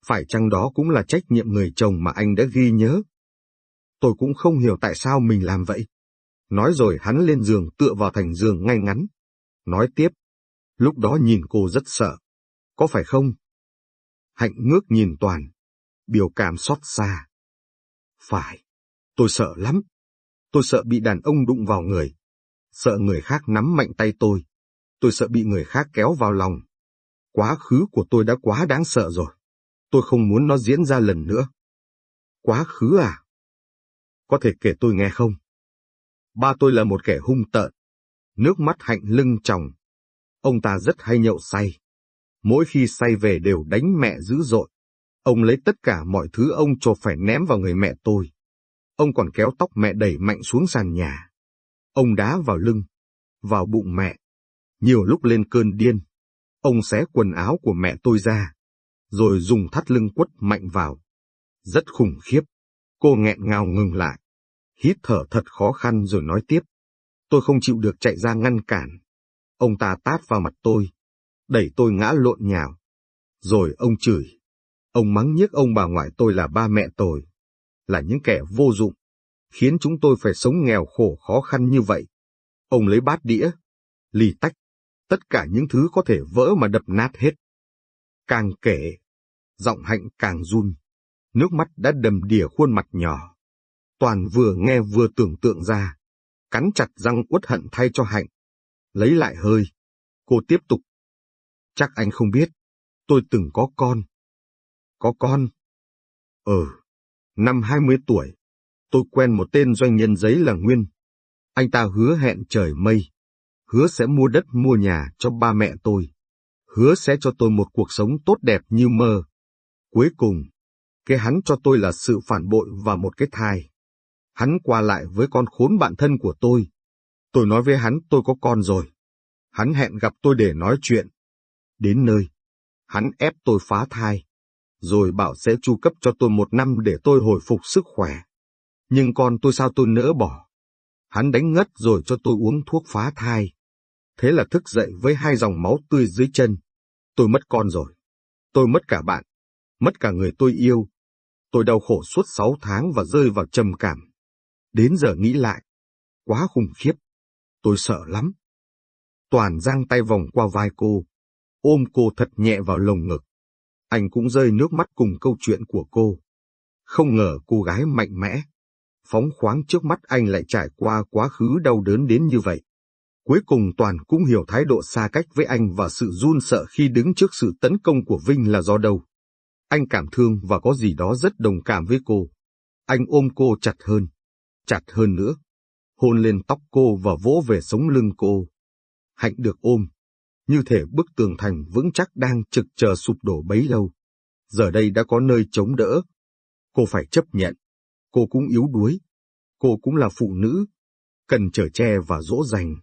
Phải chăng đó cũng là trách nhiệm người chồng mà anh đã ghi nhớ? Tôi cũng không hiểu tại sao mình làm vậy. Nói rồi hắn lên giường tựa vào thành giường ngay ngắn. Nói tiếp. Lúc đó nhìn cô rất sợ. Có phải không? Hạnh ngước nhìn Toàn. Biểu cảm xót xa. Phải. Tôi sợ lắm. Tôi sợ bị đàn ông đụng vào người. Sợ người khác nắm mạnh tay tôi. Tôi sợ bị người khác kéo vào lòng. Quá khứ của tôi đã quá đáng sợ rồi. Tôi không muốn nó diễn ra lần nữa. Quá khứ à? Có thể kể tôi nghe không? Ba tôi là một kẻ hung tợn. Nước mắt hạnh lưng tròng. Ông ta rất hay nhậu say. Mỗi khi say về đều đánh mẹ dữ dội. Ông lấy tất cả mọi thứ ông cho phải ném vào người mẹ tôi. Ông còn kéo tóc mẹ đẩy mạnh xuống sàn nhà. Ông đá vào lưng, vào bụng mẹ. Nhiều lúc lên cơn điên, ông xé quần áo của mẹ tôi ra, rồi dùng thắt lưng quất mạnh vào. Rất khủng khiếp. Cô nghẹn ngào ngừng lại, hít thở thật khó khăn rồi nói tiếp. Tôi không chịu được chạy ra ngăn cản. Ông ta tát vào mặt tôi, đẩy tôi ngã lộn nhào. Rồi ông chửi. Ông mắng nhiếc ông bà ngoại tôi là ba mẹ tôi, là những kẻ vô dụng, khiến chúng tôi phải sống nghèo khổ khó khăn như vậy. Ông lấy bát đĩa, ly tách, tất cả những thứ có thể vỡ mà đập nát hết. Càng kể, giọng hạnh càng run, nước mắt đã đầm đìa khuôn mặt nhỏ. Toàn vừa nghe vừa tưởng tượng ra, cắn chặt răng uất hận thay cho hạnh. Lấy lại hơi, cô tiếp tục. Chắc anh không biết, tôi từng có con. Có con? Ừ, năm 20 tuổi, tôi quen một tên doanh nhân giấy là Nguyên. Anh ta hứa hẹn trời mây, hứa sẽ mua đất mua nhà cho ba mẹ tôi, hứa sẽ cho tôi một cuộc sống tốt đẹp như mơ. Cuối cùng, cái hắn cho tôi là sự phản bội và một cái thai. Hắn qua lại với con khốn bạn thân của tôi. Tôi nói với hắn tôi có con rồi. Hắn hẹn gặp tôi để nói chuyện. Đến nơi, hắn ép tôi phá thai, rồi bảo sẽ chu cấp cho tôi một năm để tôi hồi phục sức khỏe. Nhưng con tôi sao tôi nỡ bỏ. Hắn đánh ngất rồi cho tôi uống thuốc phá thai. Thế là thức dậy với hai dòng máu tươi dưới chân. Tôi mất con rồi. Tôi mất cả bạn. Mất cả người tôi yêu. Tôi đau khổ suốt sáu tháng và rơi vào trầm cảm. Đến giờ nghĩ lại. Quá khủng khiếp. Tôi sợ lắm. Toàn giang tay vòng qua vai cô. Ôm cô thật nhẹ vào lồng ngực. Anh cũng rơi nước mắt cùng câu chuyện của cô. Không ngờ cô gái mạnh mẽ, phóng khoáng trước mắt anh lại trải qua quá khứ đau đớn đến như vậy. Cuối cùng Toàn cũng hiểu thái độ xa cách với anh và sự run sợ khi đứng trước sự tấn công của Vinh là do đâu. Anh cảm thương và có gì đó rất đồng cảm với cô. Anh ôm cô chặt hơn, chặt hơn nữa, hôn lên tóc cô và vỗ về sống lưng cô. Hạnh được ôm, như thể bức tường thành vững chắc đang trực chờ sụp đổ bấy lâu. Giờ đây đã có nơi chống đỡ. Cô phải chấp nhận. Cô cũng yếu đuối. Cô cũng là phụ nữ, cần chở che và dỗ dành.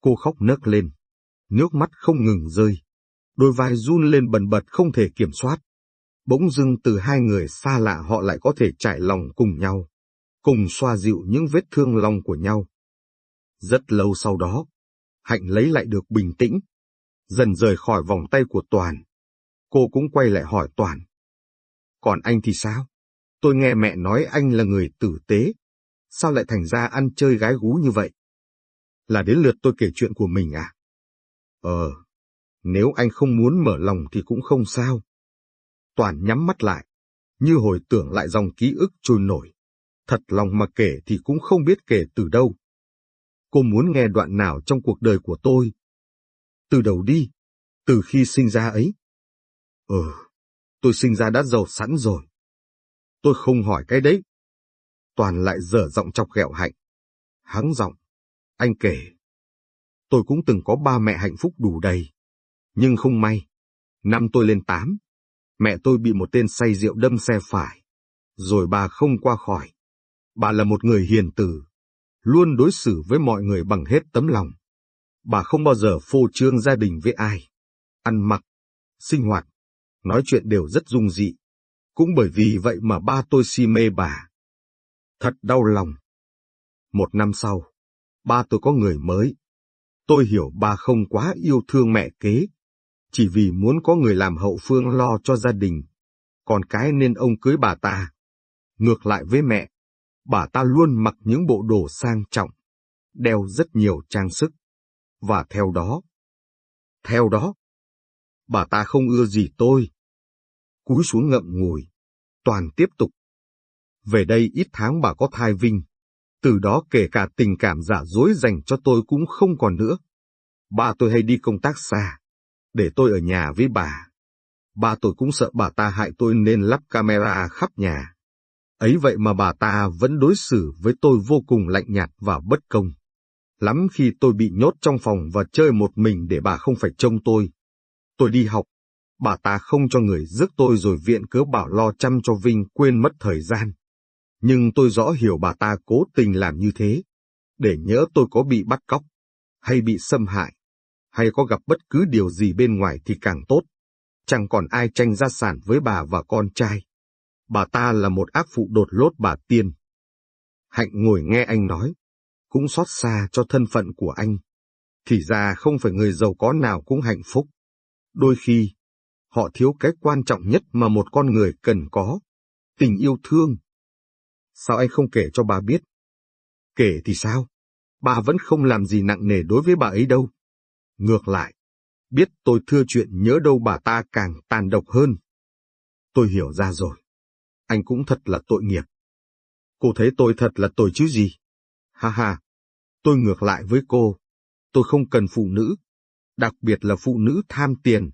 Cô khóc nấc lên, nước mắt không ngừng rơi. Đôi vai run lên bần bật không thể kiểm soát. Bỗng dưng từ hai người xa lạ họ lại có thể trải lòng cùng nhau, cùng xoa dịu những vết thương lòng của nhau. Rất lâu sau đó, Hạnh lấy lại được bình tĩnh, dần rời khỏi vòng tay của Toàn. Cô cũng quay lại hỏi Toàn. Còn anh thì sao? Tôi nghe mẹ nói anh là người tử tế. Sao lại thành ra ăn chơi gái gú như vậy? Là đến lượt tôi kể chuyện của mình à? Ờ, nếu anh không muốn mở lòng thì cũng không sao. Toàn nhắm mắt lại, như hồi tưởng lại dòng ký ức trôi nổi. Thật lòng mà kể thì cũng không biết kể từ đâu. Cô muốn nghe đoạn nào trong cuộc đời của tôi? Từ đầu đi, từ khi sinh ra ấy. Ừ, tôi sinh ra đã giàu sẵn rồi. Tôi không hỏi cái đấy. Toàn lại dở giọng chọc ghẹo hạnh. Hắng giọng. Anh kể. Tôi cũng từng có ba mẹ hạnh phúc đủ đầy. Nhưng không may. Năm tôi lên tám. Mẹ tôi bị một tên say rượu đâm xe phải. Rồi bà không qua khỏi. Bà là một người hiền từ. Luôn đối xử với mọi người bằng hết tấm lòng. Bà không bao giờ phô trương gia đình với ai. Ăn mặc, sinh hoạt, nói chuyện đều rất dung dị. Cũng bởi vì vậy mà ba tôi si mê bà. Thật đau lòng. Một năm sau, ba tôi có người mới. Tôi hiểu ba không quá yêu thương mẹ kế, chỉ vì muốn có người làm hậu phương lo cho gia đình. Còn cái nên ông cưới bà ta. Ngược lại với mẹ, bà ta luôn mặc những bộ đồ sang trọng, đeo rất nhiều trang sức. Và theo đó, theo đó, bà ta không ưa gì tôi. Cúi xuống ngậm ngùi, toàn tiếp tục. Về đây ít tháng bà có thai vinh, từ đó kể cả tình cảm giả dối dành cho tôi cũng không còn nữa. Ba tôi hay đi công tác xa, để tôi ở nhà với bà. Ba tôi cũng sợ bà ta hại tôi nên lắp camera khắp nhà. Ấy vậy mà bà ta vẫn đối xử với tôi vô cùng lạnh nhạt và bất công. Lắm khi tôi bị nhốt trong phòng và chơi một mình để bà không phải trông tôi. Tôi đi học, bà ta không cho người rước tôi rồi viện cớ bảo lo chăm cho Vinh quên mất thời gian. Nhưng tôi rõ hiểu bà ta cố tình làm như thế, để nhớ tôi có bị bắt cóc, hay bị xâm hại, hay có gặp bất cứ điều gì bên ngoài thì càng tốt. Chẳng còn ai tranh gia sản với bà và con trai. Bà ta là một ác phụ đột lốt bà Tiên. Hạnh ngồi nghe anh nói, cũng xót xa cho thân phận của anh. Thì ra không phải người giàu có nào cũng hạnh phúc. Đôi khi, họ thiếu cái quan trọng nhất mà một con người cần có, tình yêu thương. Sao anh không kể cho bà biết? Kể thì sao? Bà vẫn không làm gì nặng nề đối với bà ấy đâu. Ngược lại, biết tôi thưa chuyện nhớ đâu bà ta càng tàn độc hơn. Tôi hiểu ra rồi. Anh cũng thật là tội nghiệp. Cô thấy tôi thật là tội chứ gì? Ha ha, tôi ngược lại với cô. Tôi không cần phụ nữ, đặc biệt là phụ nữ tham tiền.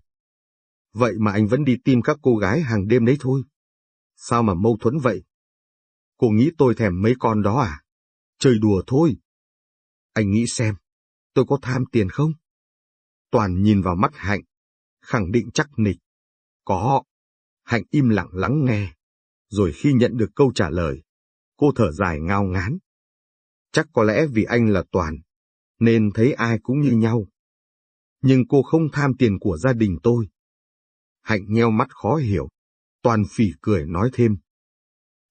Vậy mà anh vẫn đi tìm các cô gái hàng đêm đấy thôi. Sao mà mâu thuẫn vậy? Cô nghĩ tôi thèm mấy con đó à? Chơi đùa thôi. Anh nghĩ xem, tôi có tham tiền không? Toàn nhìn vào mắt Hạnh, khẳng định chắc nịch. Có. Hạnh im lặng lắng nghe. Rồi khi nhận được câu trả lời, cô thở dài ngao ngán. Chắc có lẽ vì anh là Toàn, nên thấy ai cũng như nhau. Nhưng cô không tham tiền của gia đình tôi. Hạnh nheo mắt khó hiểu, Toàn phỉ cười nói thêm.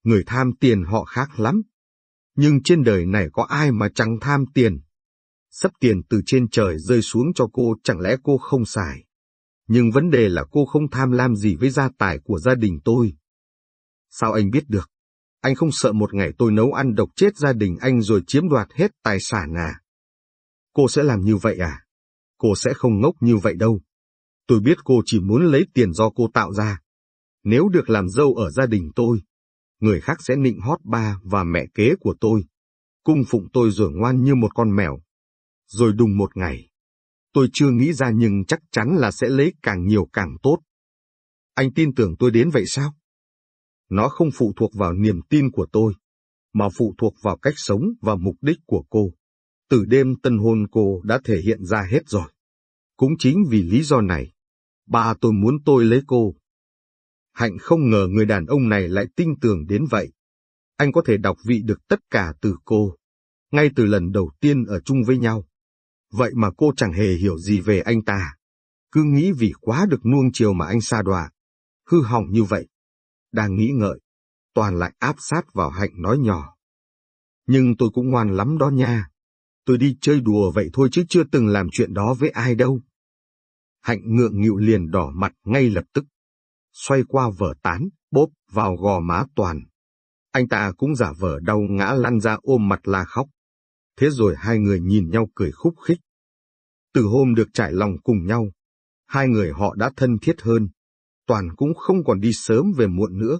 Người tham tiền họ khác lắm. Nhưng trên đời này có ai mà chẳng tham tiền. Sắp tiền từ trên trời rơi xuống cho cô chẳng lẽ cô không xài. Nhưng vấn đề là cô không tham lam gì với gia tài của gia đình tôi. Sao anh biết được? Anh không sợ một ngày tôi nấu ăn độc chết gia đình anh rồi chiếm đoạt hết tài sản à? Cô sẽ làm như vậy à? Cô sẽ không ngốc như vậy đâu. Tôi biết cô chỉ muốn lấy tiền do cô tạo ra. Nếu được làm dâu ở gia đình tôi, người khác sẽ nịnh hót ba và mẹ kế của tôi, cung phụng tôi rồi ngoan như một con mèo. Rồi đùng một ngày, tôi chưa nghĩ ra nhưng chắc chắn là sẽ lấy càng nhiều càng tốt. Anh tin tưởng tôi đến vậy sao? Nó không phụ thuộc vào niềm tin của tôi, mà phụ thuộc vào cách sống và mục đích của cô. Từ đêm tân hôn cô đã thể hiện ra hết rồi. Cũng chính vì lý do này, ba tôi muốn tôi lấy cô. Hạnh không ngờ người đàn ông này lại tin tưởng đến vậy. Anh có thể đọc vị được tất cả từ cô, ngay từ lần đầu tiên ở chung với nhau. Vậy mà cô chẳng hề hiểu gì về anh ta. Cứ nghĩ vì quá được nuông chiều mà anh xa đọa. Hư hỏng như vậy. Đang nghĩ ngợi, toàn lại áp sát vào hạnh nói nhỏ. Nhưng tôi cũng ngoan lắm đó nha. Tôi đi chơi đùa vậy thôi chứ chưa từng làm chuyện đó với ai đâu. Hạnh ngượng nghịu liền đỏ mặt ngay lập tức. Xoay qua vở tán, bốp vào gò má toàn. Anh ta cũng giả vờ đau ngã lăn ra ôm mặt la khóc. Thế rồi hai người nhìn nhau cười khúc khích. Từ hôm được trải lòng cùng nhau, hai người họ đã thân thiết hơn. Toàn cũng không còn đi sớm về muộn nữa.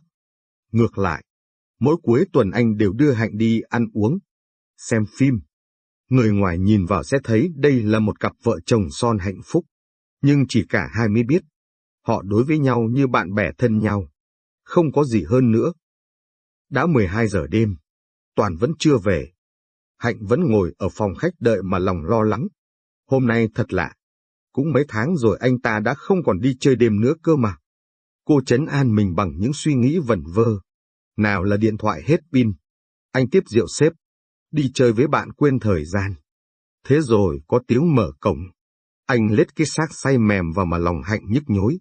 Ngược lại, mỗi cuối tuần anh đều đưa Hạnh đi ăn uống, xem phim. Người ngoài nhìn vào sẽ thấy đây là một cặp vợ chồng son hạnh phúc. Nhưng chỉ cả hai mới biết, họ đối với nhau như bạn bè thân nhau. Không có gì hơn nữa. Đã 12 giờ đêm, Toàn vẫn chưa về. Hạnh vẫn ngồi ở phòng khách đợi mà lòng lo lắng. Hôm nay thật lạ. Cũng mấy tháng rồi anh ta đã không còn đi chơi đêm nữa cơ mà. Cô chấn an mình bằng những suy nghĩ vẩn vơ. Nào là điện thoại hết pin. Anh tiếp rượu xếp. Đi chơi với bạn quên thời gian. Thế rồi có tiếng mở cổng. Anh lết cái xác say mềm vào mà lòng hạnh nhức nhối.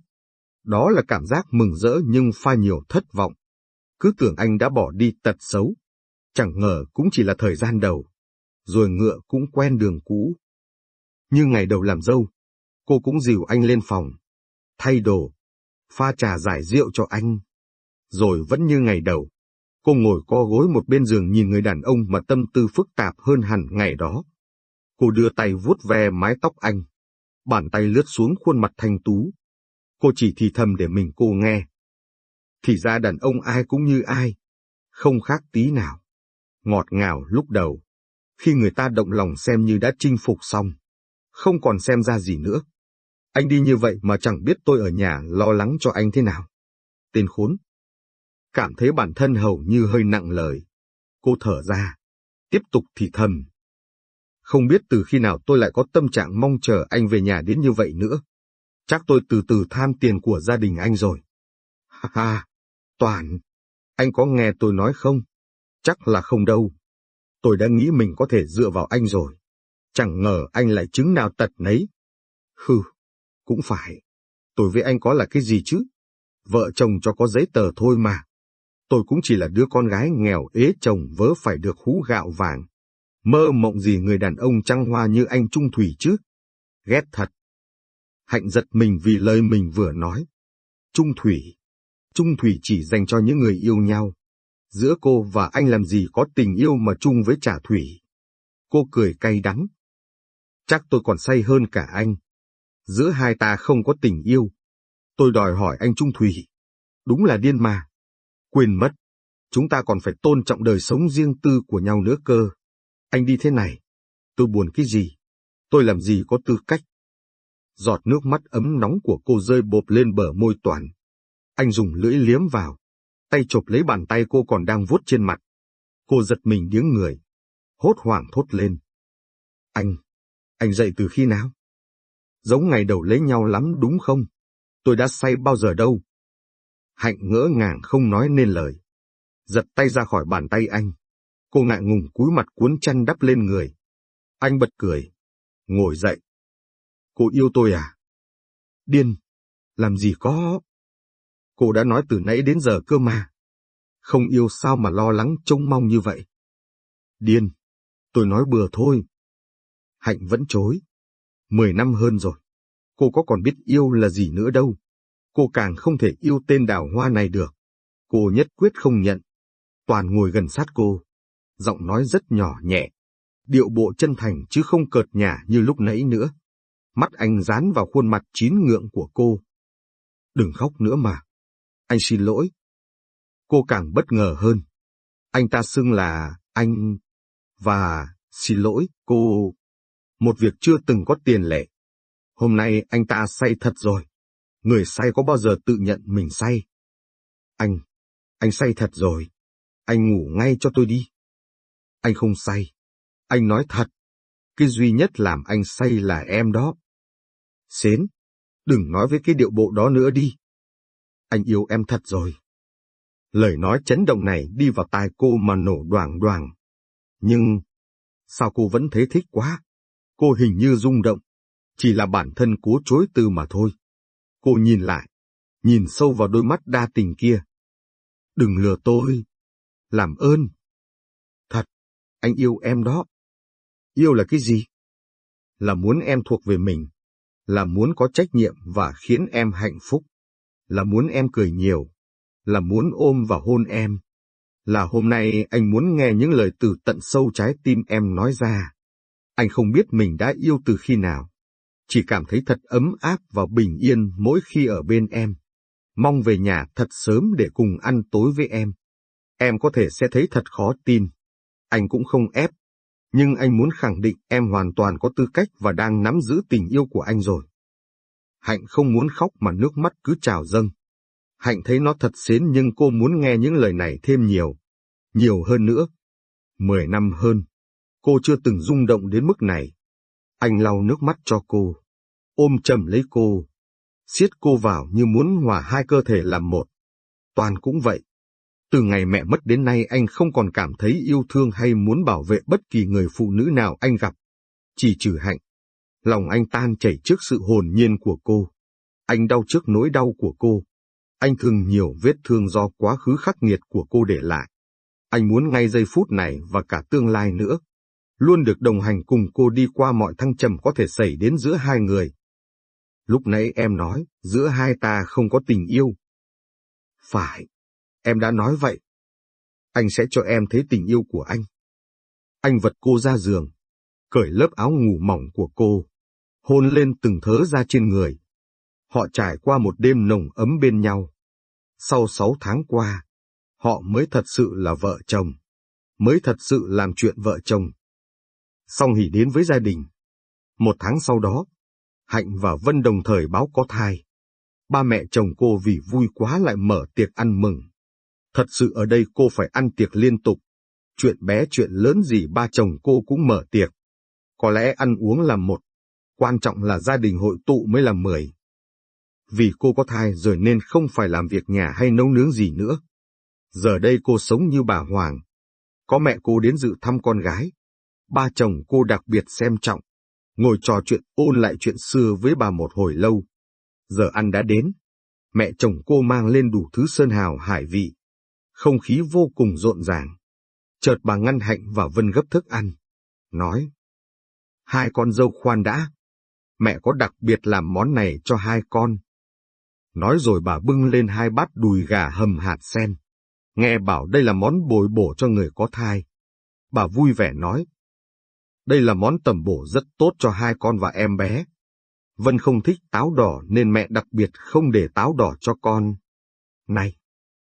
Đó là cảm giác mừng rỡ nhưng pha nhiều thất vọng. Cứ tưởng anh đã bỏ đi tật xấu. Chẳng ngờ cũng chỉ là thời gian đầu. Rồi ngựa cũng quen đường cũ. Như ngày đầu làm dâu, cô cũng dìu anh lên phòng. Thay đồ, pha trà giải rượu cho anh. Rồi vẫn như ngày đầu, cô ngồi co gối một bên giường nhìn người đàn ông mà tâm tư phức tạp hơn hẳn ngày đó. Cô đưa tay vuốt ve mái tóc anh, bàn tay lướt xuống khuôn mặt thanh tú. Cô chỉ thì thầm để mình cô nghe. Thì ra đàn ông ai cũng như ai, không khác tí nào. Ngọt ngào lúc đầu, khi người ta động lòng xem như đã chinh phục xong, không còn xem ra gì nữa. Anh đi như vậy mà chẳng biết tôi ở nhà lo lắng cho anh thế nào. Tên khốn. Cảm thấy bản thân hầu như hơi nặng lời. Cô thở ra, tiếp tục thì thầm. Không biết từ khi nào tôi lại có tâm trạng mong chờ anh về nhà đến như vậy nữa. Chắc tôi từ từ tham tiền của gia đình anh rồi. Ha ha, Toàn, anh có nghe tôi nói không? Chắc là không đâu. Tôi đã nghĩ mình có thể dựa vào anh rồi. Chẳng ngờ anh lại chứng nào tật nấy. Hừ, cũng phải. Tôi với anh có là cái gì chứ? Vợ chồng cho có giấy tờ thôi mà. Tôi cũng chỉ là đứa con gái nghèo ế chồng vớ phải được hú gạo vàng. Mơ mộng gì người đàn ông trăng hoa như anh Trung Thủy chứ? Ghét thật. Hạnh giật mình vì lời mình vừa nói. Trung Thủy. Trung Thủy chỉ dành cho những người yêu nhau. Giữa cô và anh làm gì có tình yêu mà chung với trả Thủy. Cô cười cay đắng. Chắc tôi còn say hơn cả anh. Giữa hai ta không có tình yêu. Tôi đòi hỏi anh Trung Thủy. Đúng là điên mà. Quên mất. Chúng ta còn phải tôn trọng đời sống riêng tư của nhau nữa cơ. Anh đi thế này. Tôi buồn cái gì? Tôi làm gì có tư cách? Giọt nước mắt ấm nóng của cô rơi bộp lên bờ môi toàn. Anh dùng lưỡi liếm vào. Tay chộp lấy bàn tay cô còn đang vuốt trên mặt. Cô giật mình điếng người. Hốt hoảng thốt lên. Anh, anh dậy từ khi nào? Giống ngày đầu lấy nhau lắm đúng không? Tôi đã say bao giờ đâu. Hạnh ngỡ ngàng không nói nên lời. Giật tay ra khỏi bàn tay anh. Cô ngại ngùng cúi mặt cuốn chăn đắp lên người. Anh bật cười. Ngồi dậy. Cô yêu tôi à? Điên. Làm gì có. Cô đã nói từ nãy đến giờ cơ mà. Không yêu sao mà lo lắng trông mong như vậy. Điên, tôi nói bừa thôi. Hạnh vẫn chối. Mười năm hơn rồi, cô có còn biết yêu là gì nữa đâu. Cô càng không thể yêu tên đào hoa này được. Cô nhất quyết không nhận. Toàn ngồi gần sát cô. Giọng nói rất nhỏ nhẹ. Điệu bộ chân thành chứ không cợt nhả như lúc nãy nữa. Mắt anh dán vào khuôn mặt chín ngượng của cô. Đừng khóc nữa mà. Anh xin lỗi. Cô càng bất ngờ hơn. Anh ta xưng là anh và xin lỗi cô. Một việc chưa từng có tiền lệ. Hôm nay anh ta say thật rồi. Người say có bao giờ tự nhận mình say? Anh, anh say thật rồi. Anh ngủ ngay cho tôi đi. Anh không say. Anh nói thật. Cái duy nhất làm anh say là em đó. Xến, đừng nói với cái điệu bộ đó nữa đi. Anh yêu em thật rồi. Lời nói chấn động này đi vào tai cô mà nổ đoàng đoàng. Nhưng, sao cô vẫn thấy thích quá? Cô hình như rung động. Chỉ là bản thân cố chối từ mà thôi. Cô nhìn lại, nhìn sâu vào đôi mắt đa tình kia. Đừng lừa tôi. Làm ơn. Anh yêu em đó. Yêu là cái gì? Là muốn em thuộc về mình, là muốn có trách nhiệm và khiến em hạnh phúc, là muốn em cười nhiều, là muốn ôm và hôn em, là hôm nay anh muốn nghe những lời từ tận sâu trái tim em nói ra. Anh không biết mình đã yêu từ khi nào, chỉ cảm thấy thật ấm áp và bình yên mỗi khi ở bên em. Mong về nhà thật sớm để cùng ăn tối với em. Em có thể sẽ thấy thật khó tin. Anh cũng không ép, nhưng anh muốn khẳng định em hoàn toàn có tư cách và đang nắm giữ tình yêu của anh rồi. Hạnh không muốn khóc mà nước mắt cứ trào dâng. Hạnh thấy nó thật xến nhưng cô muốn nghe những lời này thêm nhiều, nhiều hơn nữa. Mười năm hơn, cô chưa từng rung động đến mức này. Anh lau nước mắt cho cô, ôm chầm lấy cô, siết cô vào như muốn hòa hai cơ thể làm một. Toàn cũng vậy. Từ ngày mẹ mất đến nay anh không còn cảm thấy yêu thương hay muốn bảo vệ bất kỳ người phụ nữ nào anh gặp. Chỉ trừ hạnh. Lòng anh tan chảy trước sự hồn nhiên của cô. Anh đau trước nỗi đau của cô. Anh thương nhiều vết thương do quá khứ khắc nghiệt của cô để lại. Anh muốn ngay giây phút này và cả tương lai nữa. Luôn được đồng hành cùng cô đi qua mọi thăng trầm có thể xảy đến giữa hai người. Lúc nãy em nói, giữa hai ta không có tình yêu. Phải, em đã nói vậy. Anh sẽ cho em thấy tình yêu của anh. Anh vật cô ra giường, cởi lớp áo ngủ mỏng của cô, hôn lên từng thớ da trên người. Họ trải qua một đêm nồng ấm bên nhau. Sau sáu tháng qua, họ mới thật sự là vợ chồng, mới thật sự làm chuyện vợ chồng. Song hỉ đến với gia đình. Một tháng sau đó, Hạnh và Vân đồng thời báo có thai. Ba mẹ chồng cô vì vui quá lại mở tiệc ăn mừng. Thật sự ở đây cô phải ăn tiệc liên tục. Chuyện bé chuyện lớn gì ba chồng cô cũng mở tiệc. Có lẽ ăn uống là một, quan trọng là gia đình hội tụ mới là mười. Vì cô có thai rồi nên không phải làm việc nhà hay nấu nướng gì nữa. Giờ đây cô sống như bà Hoàng. Có mẹ cô đến dự thăm con gái. Ba chồng cô đặc biệt xem trọng. Ngồi trò chuyện ôn lại chuyện xưa với bà một hồi lâu. Giờ ăn đã đến. Mẹ chồng cô mang lên đủ thứ sơn hào hải vị. Không khí vô cùng rộn ràng. Chợt bà ngăn hạnh và Vân gấp thức ăn. Nói. Hai con dâu khoan đã. Mẹ có đặc biệt làm món này cho hai con. Nói rồi bà bưng lên hai bát đùi gà hầm hạt sen. Nghe bảo đây là món bồi bổ cho người có thai. Bà vui vẻ nói. Đây là món tầm bổ rất tốt cho hai con và em bé. Vân không thích táo đỏ nên mẹ đặc biệt không để táo đỏ cho con. Này,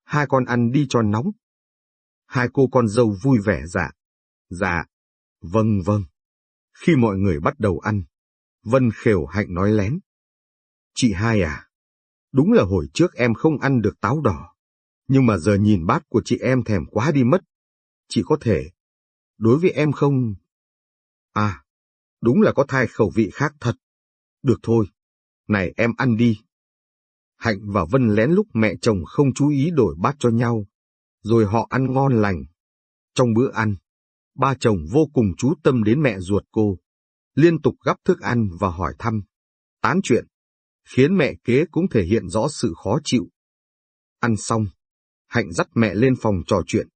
hai con ăn đi cho nóng. Hai cô con dâu vui vẻ dạ. Dạ, vâng vâng. Khi mọi người bắt đầu ăn, Vân khều hạnh nói lén. Chị hai à, đúng là hồi trước em không ăn được táo đỏ, nhưng mà giờ nhìn bát của chị em thèm quá đi mất. Chị có thể, đối với em không... À, đúng là có thai khẩu vị khác thật. Được thôi, này em ăn đi. Hạnh và Vân lén lúc mẹ chồng không chú ý đổi bát cho nhau, rồi họ ăn ngon lành. Trong bữa ăn, ba chồng vô cùng chú tâm đến mẹ ruột cô, liên tục gắp thức ăn và hỏi thăm, tán chuyện, khiến mẹ kế cũng thể hiện rõ sự khó chịu. Ăn xong, Hạnh dắt mẹ lên phòng trò chuyện.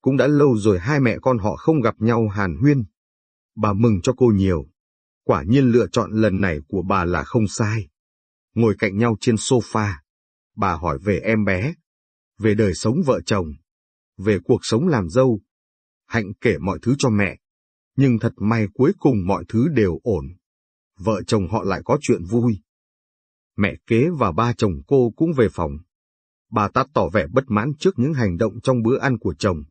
Cũng đã lâu rồi hai mẹ con họ không gặp nhau hàn huyên. Bà mừng cho cô nhiều. Quả nhiên lựa chọn lần này của bà là không sai. Ngồi cạnh nhau trên sofa, bà hỏi về em bé, về đời sống vợ chồng, về cuộc sống làm dâu. Hạnh kể mọi thứ cho mẹ, nhưng thật may cuối cùng mọi thứ đều ổn. Vợ chồng họ lại có chuyện vui. Mẹ kế và ba chồng cô cũng về phòng. Bà ta tỏ vẻ bất mãn trước những hành động trong bữa ăn của chồng.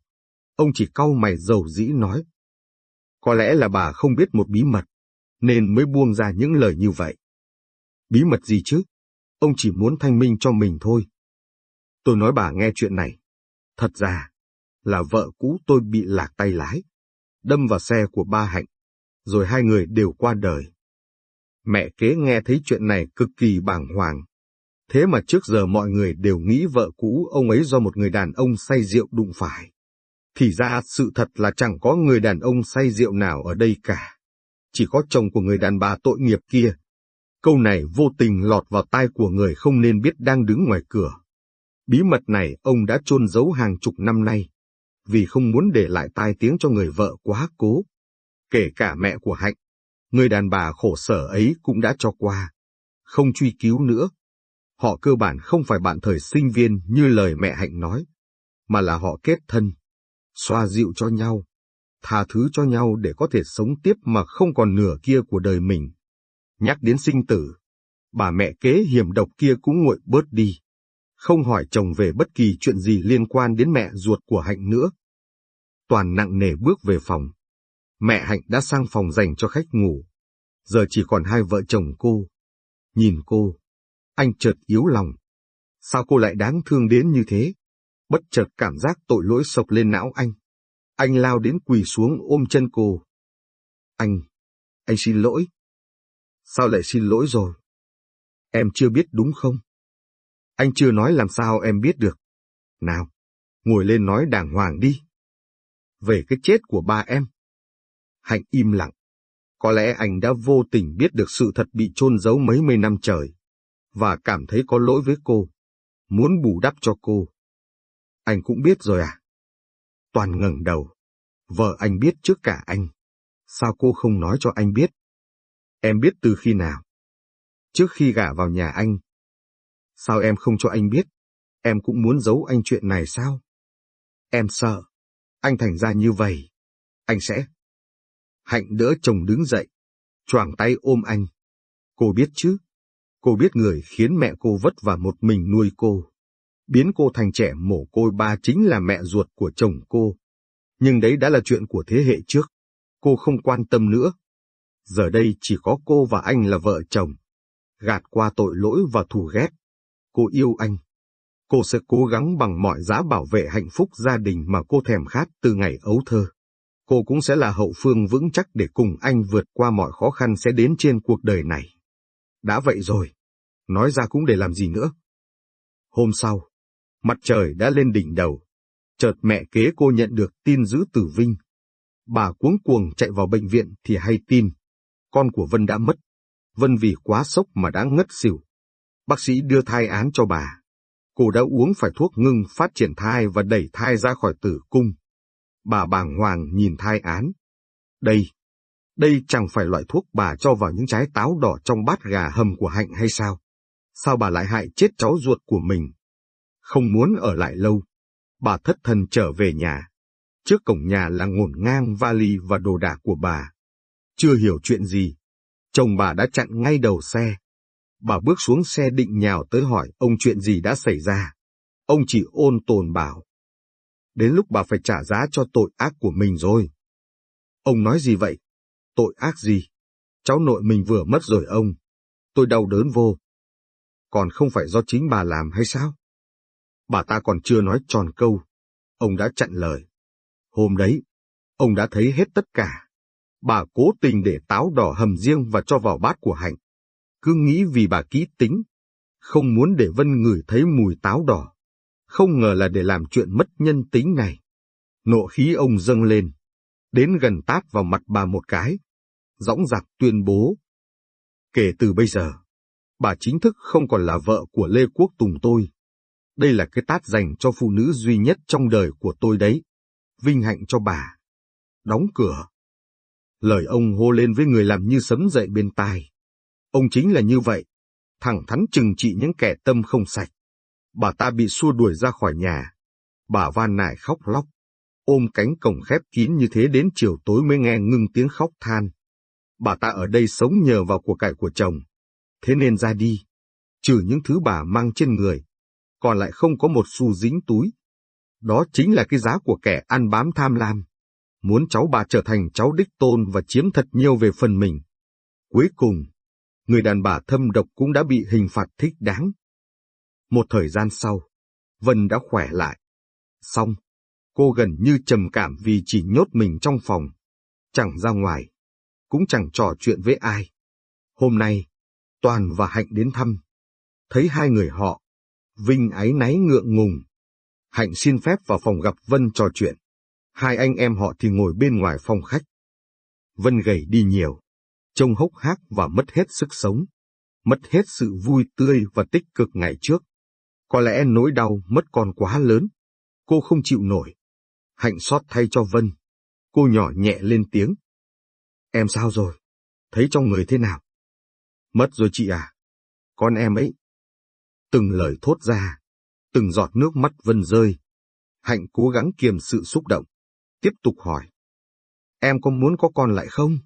Ông chỉ cau mày dầu dĩ nói. Có lẽ là bà không biết một bí mật, nên mới buông ra những lời như vậy. Bí mật gì chứ? Ông chỉ muốn thanh minh cho mình thôi. Tôi nói bà nghe chuyện này. Thật ra, là vợ cũ tôi bị lạc tay lái, đâm vào xe của ba Hạnh, rồi hai người đều qua đời. Mẹ kế nghe thấy chuyện này cực kỳ bàng hoàng. Thế mà trước giờ mọi người đều nghĩ vợ cũ ông ấy do một người đàn ông say rượu đụng phải. Thì ra sự thật là chẳng có người đàn ông say rượu nào ở đây cả. Chỉ có chồng của người đàn bà tội nghiệp kia. Câu này vô tình lọt vào tai của người không nên biết đang đứng ngoài cửa. Bí mật này ông đã chôn giấu hàng chục năm nay, vì không muốn để lại tai tiếng cho người vợ quá cố. Kể cả mẹ của Hạnh, người đàn bà khổ sở ấy cũng đã cho qua. Không truy cứu nữa. Họ cơ bản không phải bạn thời sinh viên như lời mẹ Hạnh nói, mà là họ kết thân, xoa dịu cho nhau, tha thứ cho nhau để có thể sống tiếp mà không còn nửa kia của đời mình. Nhắc đến sinh tử, bà mẹ kế hiểm độc kia cũng nguội bớt đi không hỏi chồng về bất kỳ chuyện gì liên quan đến mẹ ruột của Hạnh nữa. Toàn nặng nề bước về phòng. Mẹ Hạnh đã sang phòng dành cho khách ngủ. Giờ chỉ còn hai vợ chồng cô. Nhìn cô, anh chợt yếu lòng. Sao cô lại đáng thương đến như thế? Bất chợt cảm giác tội lỗi sộc lên não anh. Anh lao đến quỳ xuống ôm chân cô. Anh, anh xin lỗi. Sao lại xin lỗi rồi? Em chưa biết đúng không? Anh chưa nói làm sao em biết được. Nào, ngồi lên nói đàng hoàng đi. Về cái chết của ba em. Hạnh im lặng. Có lẽ anh đã vô tình biết được sự thật bị chôn giấu mấy mươi năm trời, và cảm thấy có lỗi với cô, muốn bù đắp cho cô. Anh cũng biết rồi à? Toàn ngẩng đầu. Vợ anh biết trước cả anh. Sao cô không nói cho anh biết? Em biết từ khi nào? Trước khi gả vào nhà anh, Sao em không cho anh biết? Em cũng muốn giấu anh chuyện này sao? Em sợ. Anh thành ra như vậy. Anh sẽ... Hạnh đỡ chồng đứng dậy, choàng tay ôm anh. Cô biết chứ? Cô biết người khiến mẹ cô vất vả một mình nuôi cô. Biến cô thành trẻ mồ côi ba chính là mẹ ruột của chồng cô. Nhưng đấy đã là chuyện của thế hệ trước. Cô không quan tâm nữa. Giờ đây chỉ có cô và anh là vợ chồng. Gạt qua tội lỗi và thù ghét cô yêu anh. Cô sẽ cố gắng bằng mọi giá bảo vệ hạnh phúc gia đình mà cô thèm khát từ ngày ấu thơ. Cô cũng sẽ là hậu phương vững chắc để cùng anh vượt qua mọi khó khăn sẽ đến trên cuộc đời này. Đã vậy rồi, nói ra cũng để làm gì nữa. Hôm sau, mặt trời đã lên đỉnh đầu. Chợt mẹ kế cô nhận được tin giữ tử Vinh. Bà cuống cuồng chạy vào bệnh viện thì hay tin. Con của Vân đã mất. Vân vì quá sốc mà đã ngất xỉu. Bác sĩ đưa thai án cho bà. Cô đã uống phải thuốc ngưng phát triển thai và đẩy thai ra khỏi tử cung. Bà bàng hoàng nhìn thai án. Đây, đây chẳng phải loại thuốc bà cho vào những trái táo đỏ trong bát gà hầm của Hạnh hay sao? Sao bà lại hại chết cháu ruột của mình? Không muốn ở lại lâu, bà thất thần trở về nhà. Trước cổng nhà là ngổn ngang vali và đồ đạc của bà. Chưa hiểu chuyện gì, chồng bà đã chặn ngay đầu xe, Bà bước xuống xe định nhào tới hỏi ông chuyện gì đã xảy ra. Ông chỉ ôn tồn bảo. Đến lúc bà phải trả giá cho tội ác của mình rồi. Ông nói gì vậy? Tội ác gì? Cháu nội mình vừa mất rồi ông. Tôi đau đớn vô. Còn không phải do chính bà làm hay sao? Bà ta còn chưa nói tròn câu. Ông đã chặn lời. Hôm đấy, ông đã thấy hết tất cả. Bà cố tình để táo đỏ hầm riêng và cho vào bát của Hạnh cứ nghĩ vì bà kỹ tính, không muốn để Vân ngửi thấy mùi táo đỏ, không ngờ là để làm chuyện mất nhân tính này. Nộ khí ông dâng lên, đến gần tát vào mặt bà một cái, dõng dạc tuyên bố. Kể từ bây giờ, bà chính thức không còn là vợ của Lê Quốc Tùng tôi. Đây là cái tát dành cho phụ nữ duy nhất trong đời của tôi đấy. vinh hạnh cho bà. Đóng cửa. Lời ông hô lên với người làm như sấm dậy bên tai. Ông chính là như vậy, thẳng thắn trừng trị những kẻ tâm không sạch. Bà ta bị xua đuổi ra khỏi nhà. Bà van nài khóc lóc, ôm cánh cổng khép kín như thế đến chiều tối mới nghe ngưng tiếng khóc than. Bà ta ở đây sống nhờ vào của cải của chồng, thế nên ra đi, trừ những thứ bà mang trên người, còn lại không có một xu dính túi. Đó chính là cái giá của kẻ ăn bám tham lam, muốn cháu bà trở thành cháu đích tôn và chiếm thật nhiều về phần mình. Cuối cùng, người đàn bà thâm độc cũng đã bị hình phạt thích đáng. Một thời gian sau, Vân đã khỏe lại. Xong, cô gần như trầm cảm vì chỉ nhốt mình trong phòng, chẳng ra ngoài, cũng chẳng trò chuyện với ai. Hôm nay, Toàn và Hạnh đến thăm. Thấy hai người họ, Vinh áy náy ngượng ngùng. Hạnh xin phép vào phòng gặp Vân trò chuyện. Hai anh em họ thì ngồi bên ngoài phòng khách. Vân gầy đi nhiều, trông hốc hác và mất hết sức sống, mất hết sự vui tươi và tích cực ngày trước. Có lẽ nỗi đau mất con quá lớn, cô không chịu nổi. Hạnh xót thay cho Vân. Cô nhỏ nhẹ lên tiếng. Em sao rồi? Thấy trong người thế nào? Mất rồi chị à? Con em ấy. Từng lời thốt ra, từng giọt nước mắt Vân rơi. Hạnh cố gắng kiềm sự xúc động. Tiếp tục hỏi. Em có muốn có con lại không?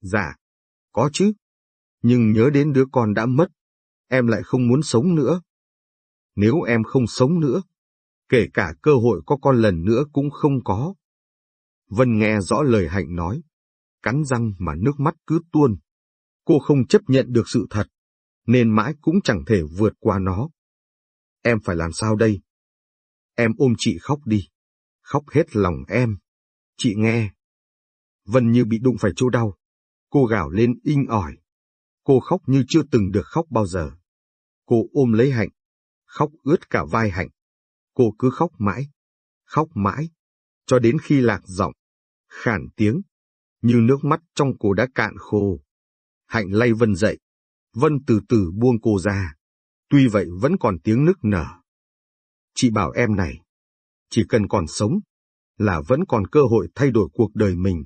Dạ, có chứ. Nhưng nhớ đến đứa con đã mất, em lại không muốn sống nữa. Nếu em không sống nữa, kể cả cơ hội có con lần nữa cũng không có. Vân nghe rõ lời Hạnh nói, cắn răng mà nước mắt cứ tuôn. Cô không chấp nhận được sự thật, nên mãi cũng chẳng thể vượt qua nó. Em phải làm sao đây? Em ôm chị khóc đi, khóc hết lòng em. Chị nghe. Vân như bị đụng phải chỗ đau. Cô gào lên inh ỏi. Cô khóc như chưa từng được khóc bao giờ. Cô ôm lấy Hạnh, khóc ướt cả vai Hạnh. Cô cứ khóc mãi, khóc mãi, cho đến khi lạc giọng, khản tiếng, như nước mắt trong cô đã cạn khô. Hạnh lay Vân dậy, Vân từ từ buông cô ra, tuy vậy vẫn còn tiếng nức nở. Chị bảo em này, chỉ cần còn sống, là vẫn còn cơ hội thay đổi cuộc đời mình.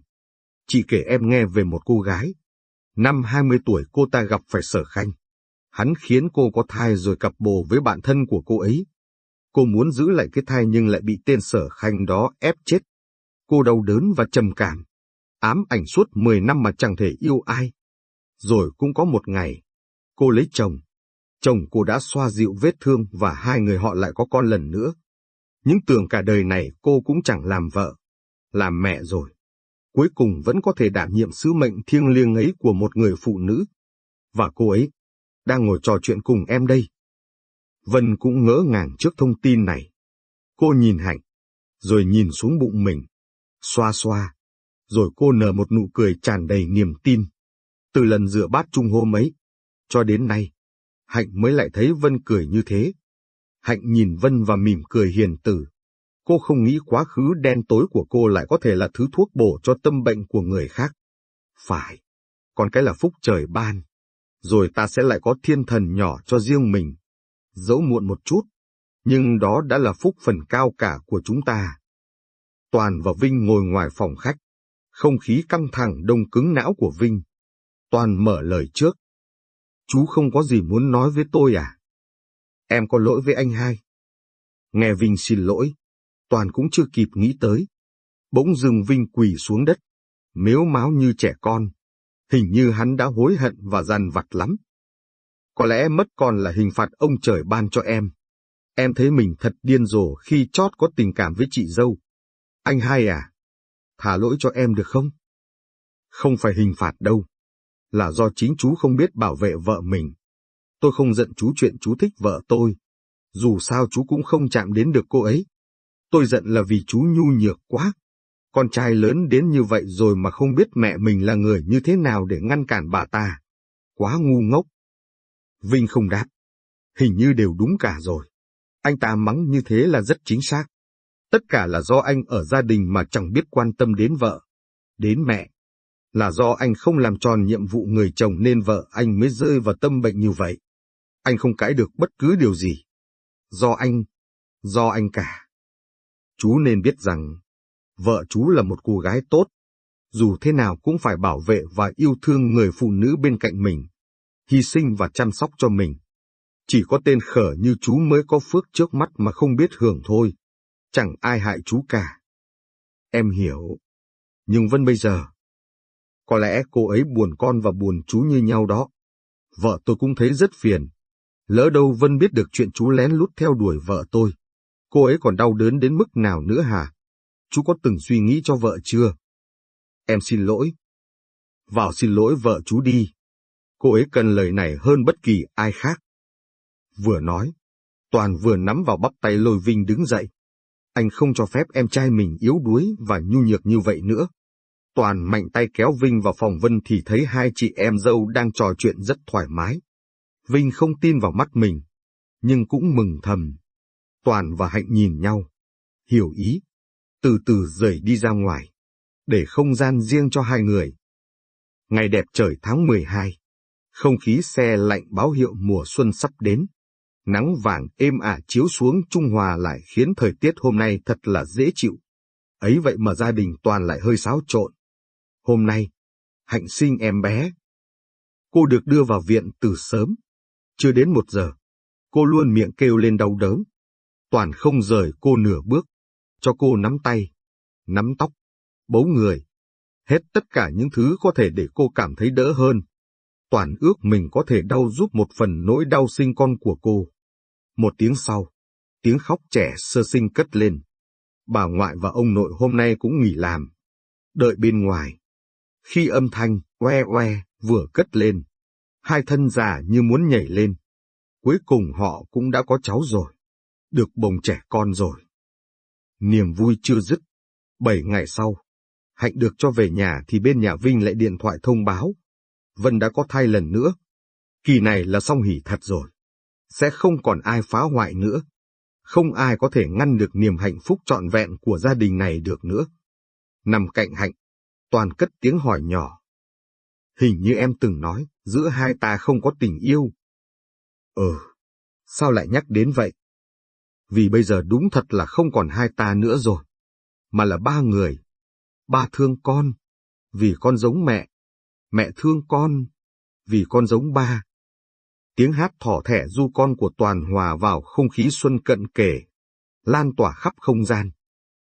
Chị kể em nghe về một cô gái. Năm 20 tuổi cô ta gặp phải sở khanh. Hắn khiến cô có thai rồi cặp bồ với bạn thân của cô ấy. Cô muốn giữ lại cái thai nhưng lại bị tên sở khanh đó ép chết. Cô đau đớn và trầm cảm. Ám ảnh suốt 10 năm mà chẳng thể yêu ai. Rồi cũng có một ngày, cô lấy chồng. Chồng cô đã xoa dịu vết thương và hai người họ lại có con lần nữa. Những tưởng cả đời này cô cũng chẳng làm vợ, làm mẹ rồi. Cuối cùng vẫn có thể đảm nhiệm sứ mệnh thiêng liêng ấy của một người phụ nữ. Và cô ấy đang ngồi trò chuyện cùng em đây. Vân cũng ngỡ ngàng trước thông tin này. Cô nhìn Hạnh, rồi nhìn xuống bụng mình, xoa xoa, rồi cô nở một nụ cười tràn đầy niềm tin. Từ lần rửa bát chung hôm ấy, cho đến nay, Hạnh mới lại thấy Vân cười như thế. Hạnh nhìn Vân và mỉm cười hiền tử. Cô không nghĩ quá khứ đen tối của cô lại có thể là thứ thuốc bổ cho tâm bệnh của người khác. Phải, còn cái là phúc trời ban. Rồi ta sẽ lại có thiên thần nhỏ cho riêng mình. Dẫu muộn một chút, nhưng đó đã là phúc phần cao cả của chúng ta. Toàn và Vinh ngồi ngoài phòng khách. Không khí căng thẳng đông cứng não của Vinh. Toàn mở lời trước. Chú không có gì muốn nói với tôi à? Em có lỗi với anh hai. Nghe Vinh xin lỗi, Toàn cũng chưa kịp nghĩ tới. Bỗng dưng Vinh quỳ xuống đất, mếu máo như trẻ con. Hình như hắn đã hối hận và dằn vặt lắm. Có lẽ mất con là hình phạt ông trời ban cho em. Em thấy mình thật điên rồ khi chót có tình cảm với chị dâu. Anh hai à, thả lỗi cho em được không? Không phải hình phạt đâu, là do chính chú không biết bảo vệ vợ mình. Tôi không giận chú chuyện chú thích vợ tôi. Dù sao chú cũng không chạm đến được cô ấy. Tôi giận là vì chú nhu nhược quá. Con trai lớn đến như vậy rồi mà không biết mẹ mình là người như thế nào để ngăn cản bà ta. Quá ngu ngốc. Vinh không đáp. Hình như đều đúng cả rồi. Anh ta mắng như thế là rất chính xác. Tất cả là do anh ở gia đình mà chẳng biết quan tâm đến vợ, đến mẹ. Là do anh không làm tròn nhiệm vụ người chồng nên vợ anh mới rơi vào tâm bệnh như vậy. Anh không cãi được bất cứ điều gì. Do anh, do anh cả. Chú nên biết rằng, Vợ chú là một cô gái tốt, dù thế nào cũng phải bảo vệ và yêu thương người phụ nữ bên cạnh mình, hy sinh và chăm sóc cho mình. Chỉ có tên khở như chú mới có phước trước mắt mà không biết hưởng thôi, chẳng ai hại chú cả. Em hiểu, nhưng Vân bây giờ, có lẽ cô ấy buồn con và buồn chú như nhau đó. Vợ tôi cũng thấy rất phiền. Lỡ đâu Vân biết được chuyện chú lén lút theo đuổi vợ tôi. Cô ấy còn đau đớn đến mức nào nữa hả? Chú có từng suy nghĩ cho vợ chưa? Em xin lỗi. Vào xin lỗi vợ chú đi. Cô ấy cần lời này hơn bất kỳ ai khác. Vừa nói, Toàn vừa nắm vào bắp tay lôi Vinh đứng dậy. Anh không cho phép em trai mình yếu đuối và nhu nhược như vậy nữa. Toàn mạnh tay kéo Vinh vào phòng Vân thì thấy hai chị em dâu đang trò chuyện rất thoải mái. Vinh không tin vào mắt mình, nhưng cũng mừng thầm. Toàn và Hạnh nhìn nhau, hiểu ý, từ từ rời đi ra ngoài, để không gian riêng cho hai người. Ngày đẹp trời tháng 12, không khí xe lạnh báo hiệu mùa xuân sắp đến. Nắng vàng êm ả chiếu xuống Trung Hòa lại khiến thời tiết hôm nay thật là dễ chịu. Ấy vậy mà gia đình toàn lại hơi xáo trộn. Hôm nay, Hạnh sinh em bé. Cô được đưa vào viện từ sớm. Chưa đến một giờ, cô luôn miệng kêu lên đau đớn. Toàn không rời cô nửa bước, cho cô nắm tay, nắm tóc, bấu người. Hết tất cả những thứ có thể để cô cảm thấy đỡ hơn. Toàn ước mình có thể đau giúp một phần nỗi đau sinh con của cô. Một tiếng sau, tiếng khóc trẻ sơ sinh cất lên. Bà ngoại và ông nội hôm nay cũng nghỉ làm. Đợi bên ngoài, khi âm thanh oe oe vừa cất lên, hai thân già như muốn nhảy lên. Cuối cùng họ cũng đã có cháu rồi, được bồng trẻ con rồi. Niềm vui chưa dứt. Bảy ngày sau, Hạnh được cho về nhà thì bên nhà Vinh lại điện thoại thông báo. Vân đã có thai lần nữa. Kỳ này là xong hỉ thật rồi. Sẽ không còn ai phá hoại nữa. Không ai có thể ngăn được niềm hạnh phúc trọn vẹn của gia đình này được nữa. Nằm cạnh Hạnh, Toàn cất tiếng hỏi nhỏ. Hình như em từng nói, giữa hai ta không có tình yêu. Ừ, sao lại nhắc đến vậy? Vì bây giờ đúng thật là không còn hai ta nữa rồi, mà là ba người. Ba thương con, vì con giống mẹ. Mẹ thương con, vì con giống ba. Tiếng hát thỏ thẻ du con của Toàn hòa vào không khí xuân cận kề, lan tỏa khắp không gian.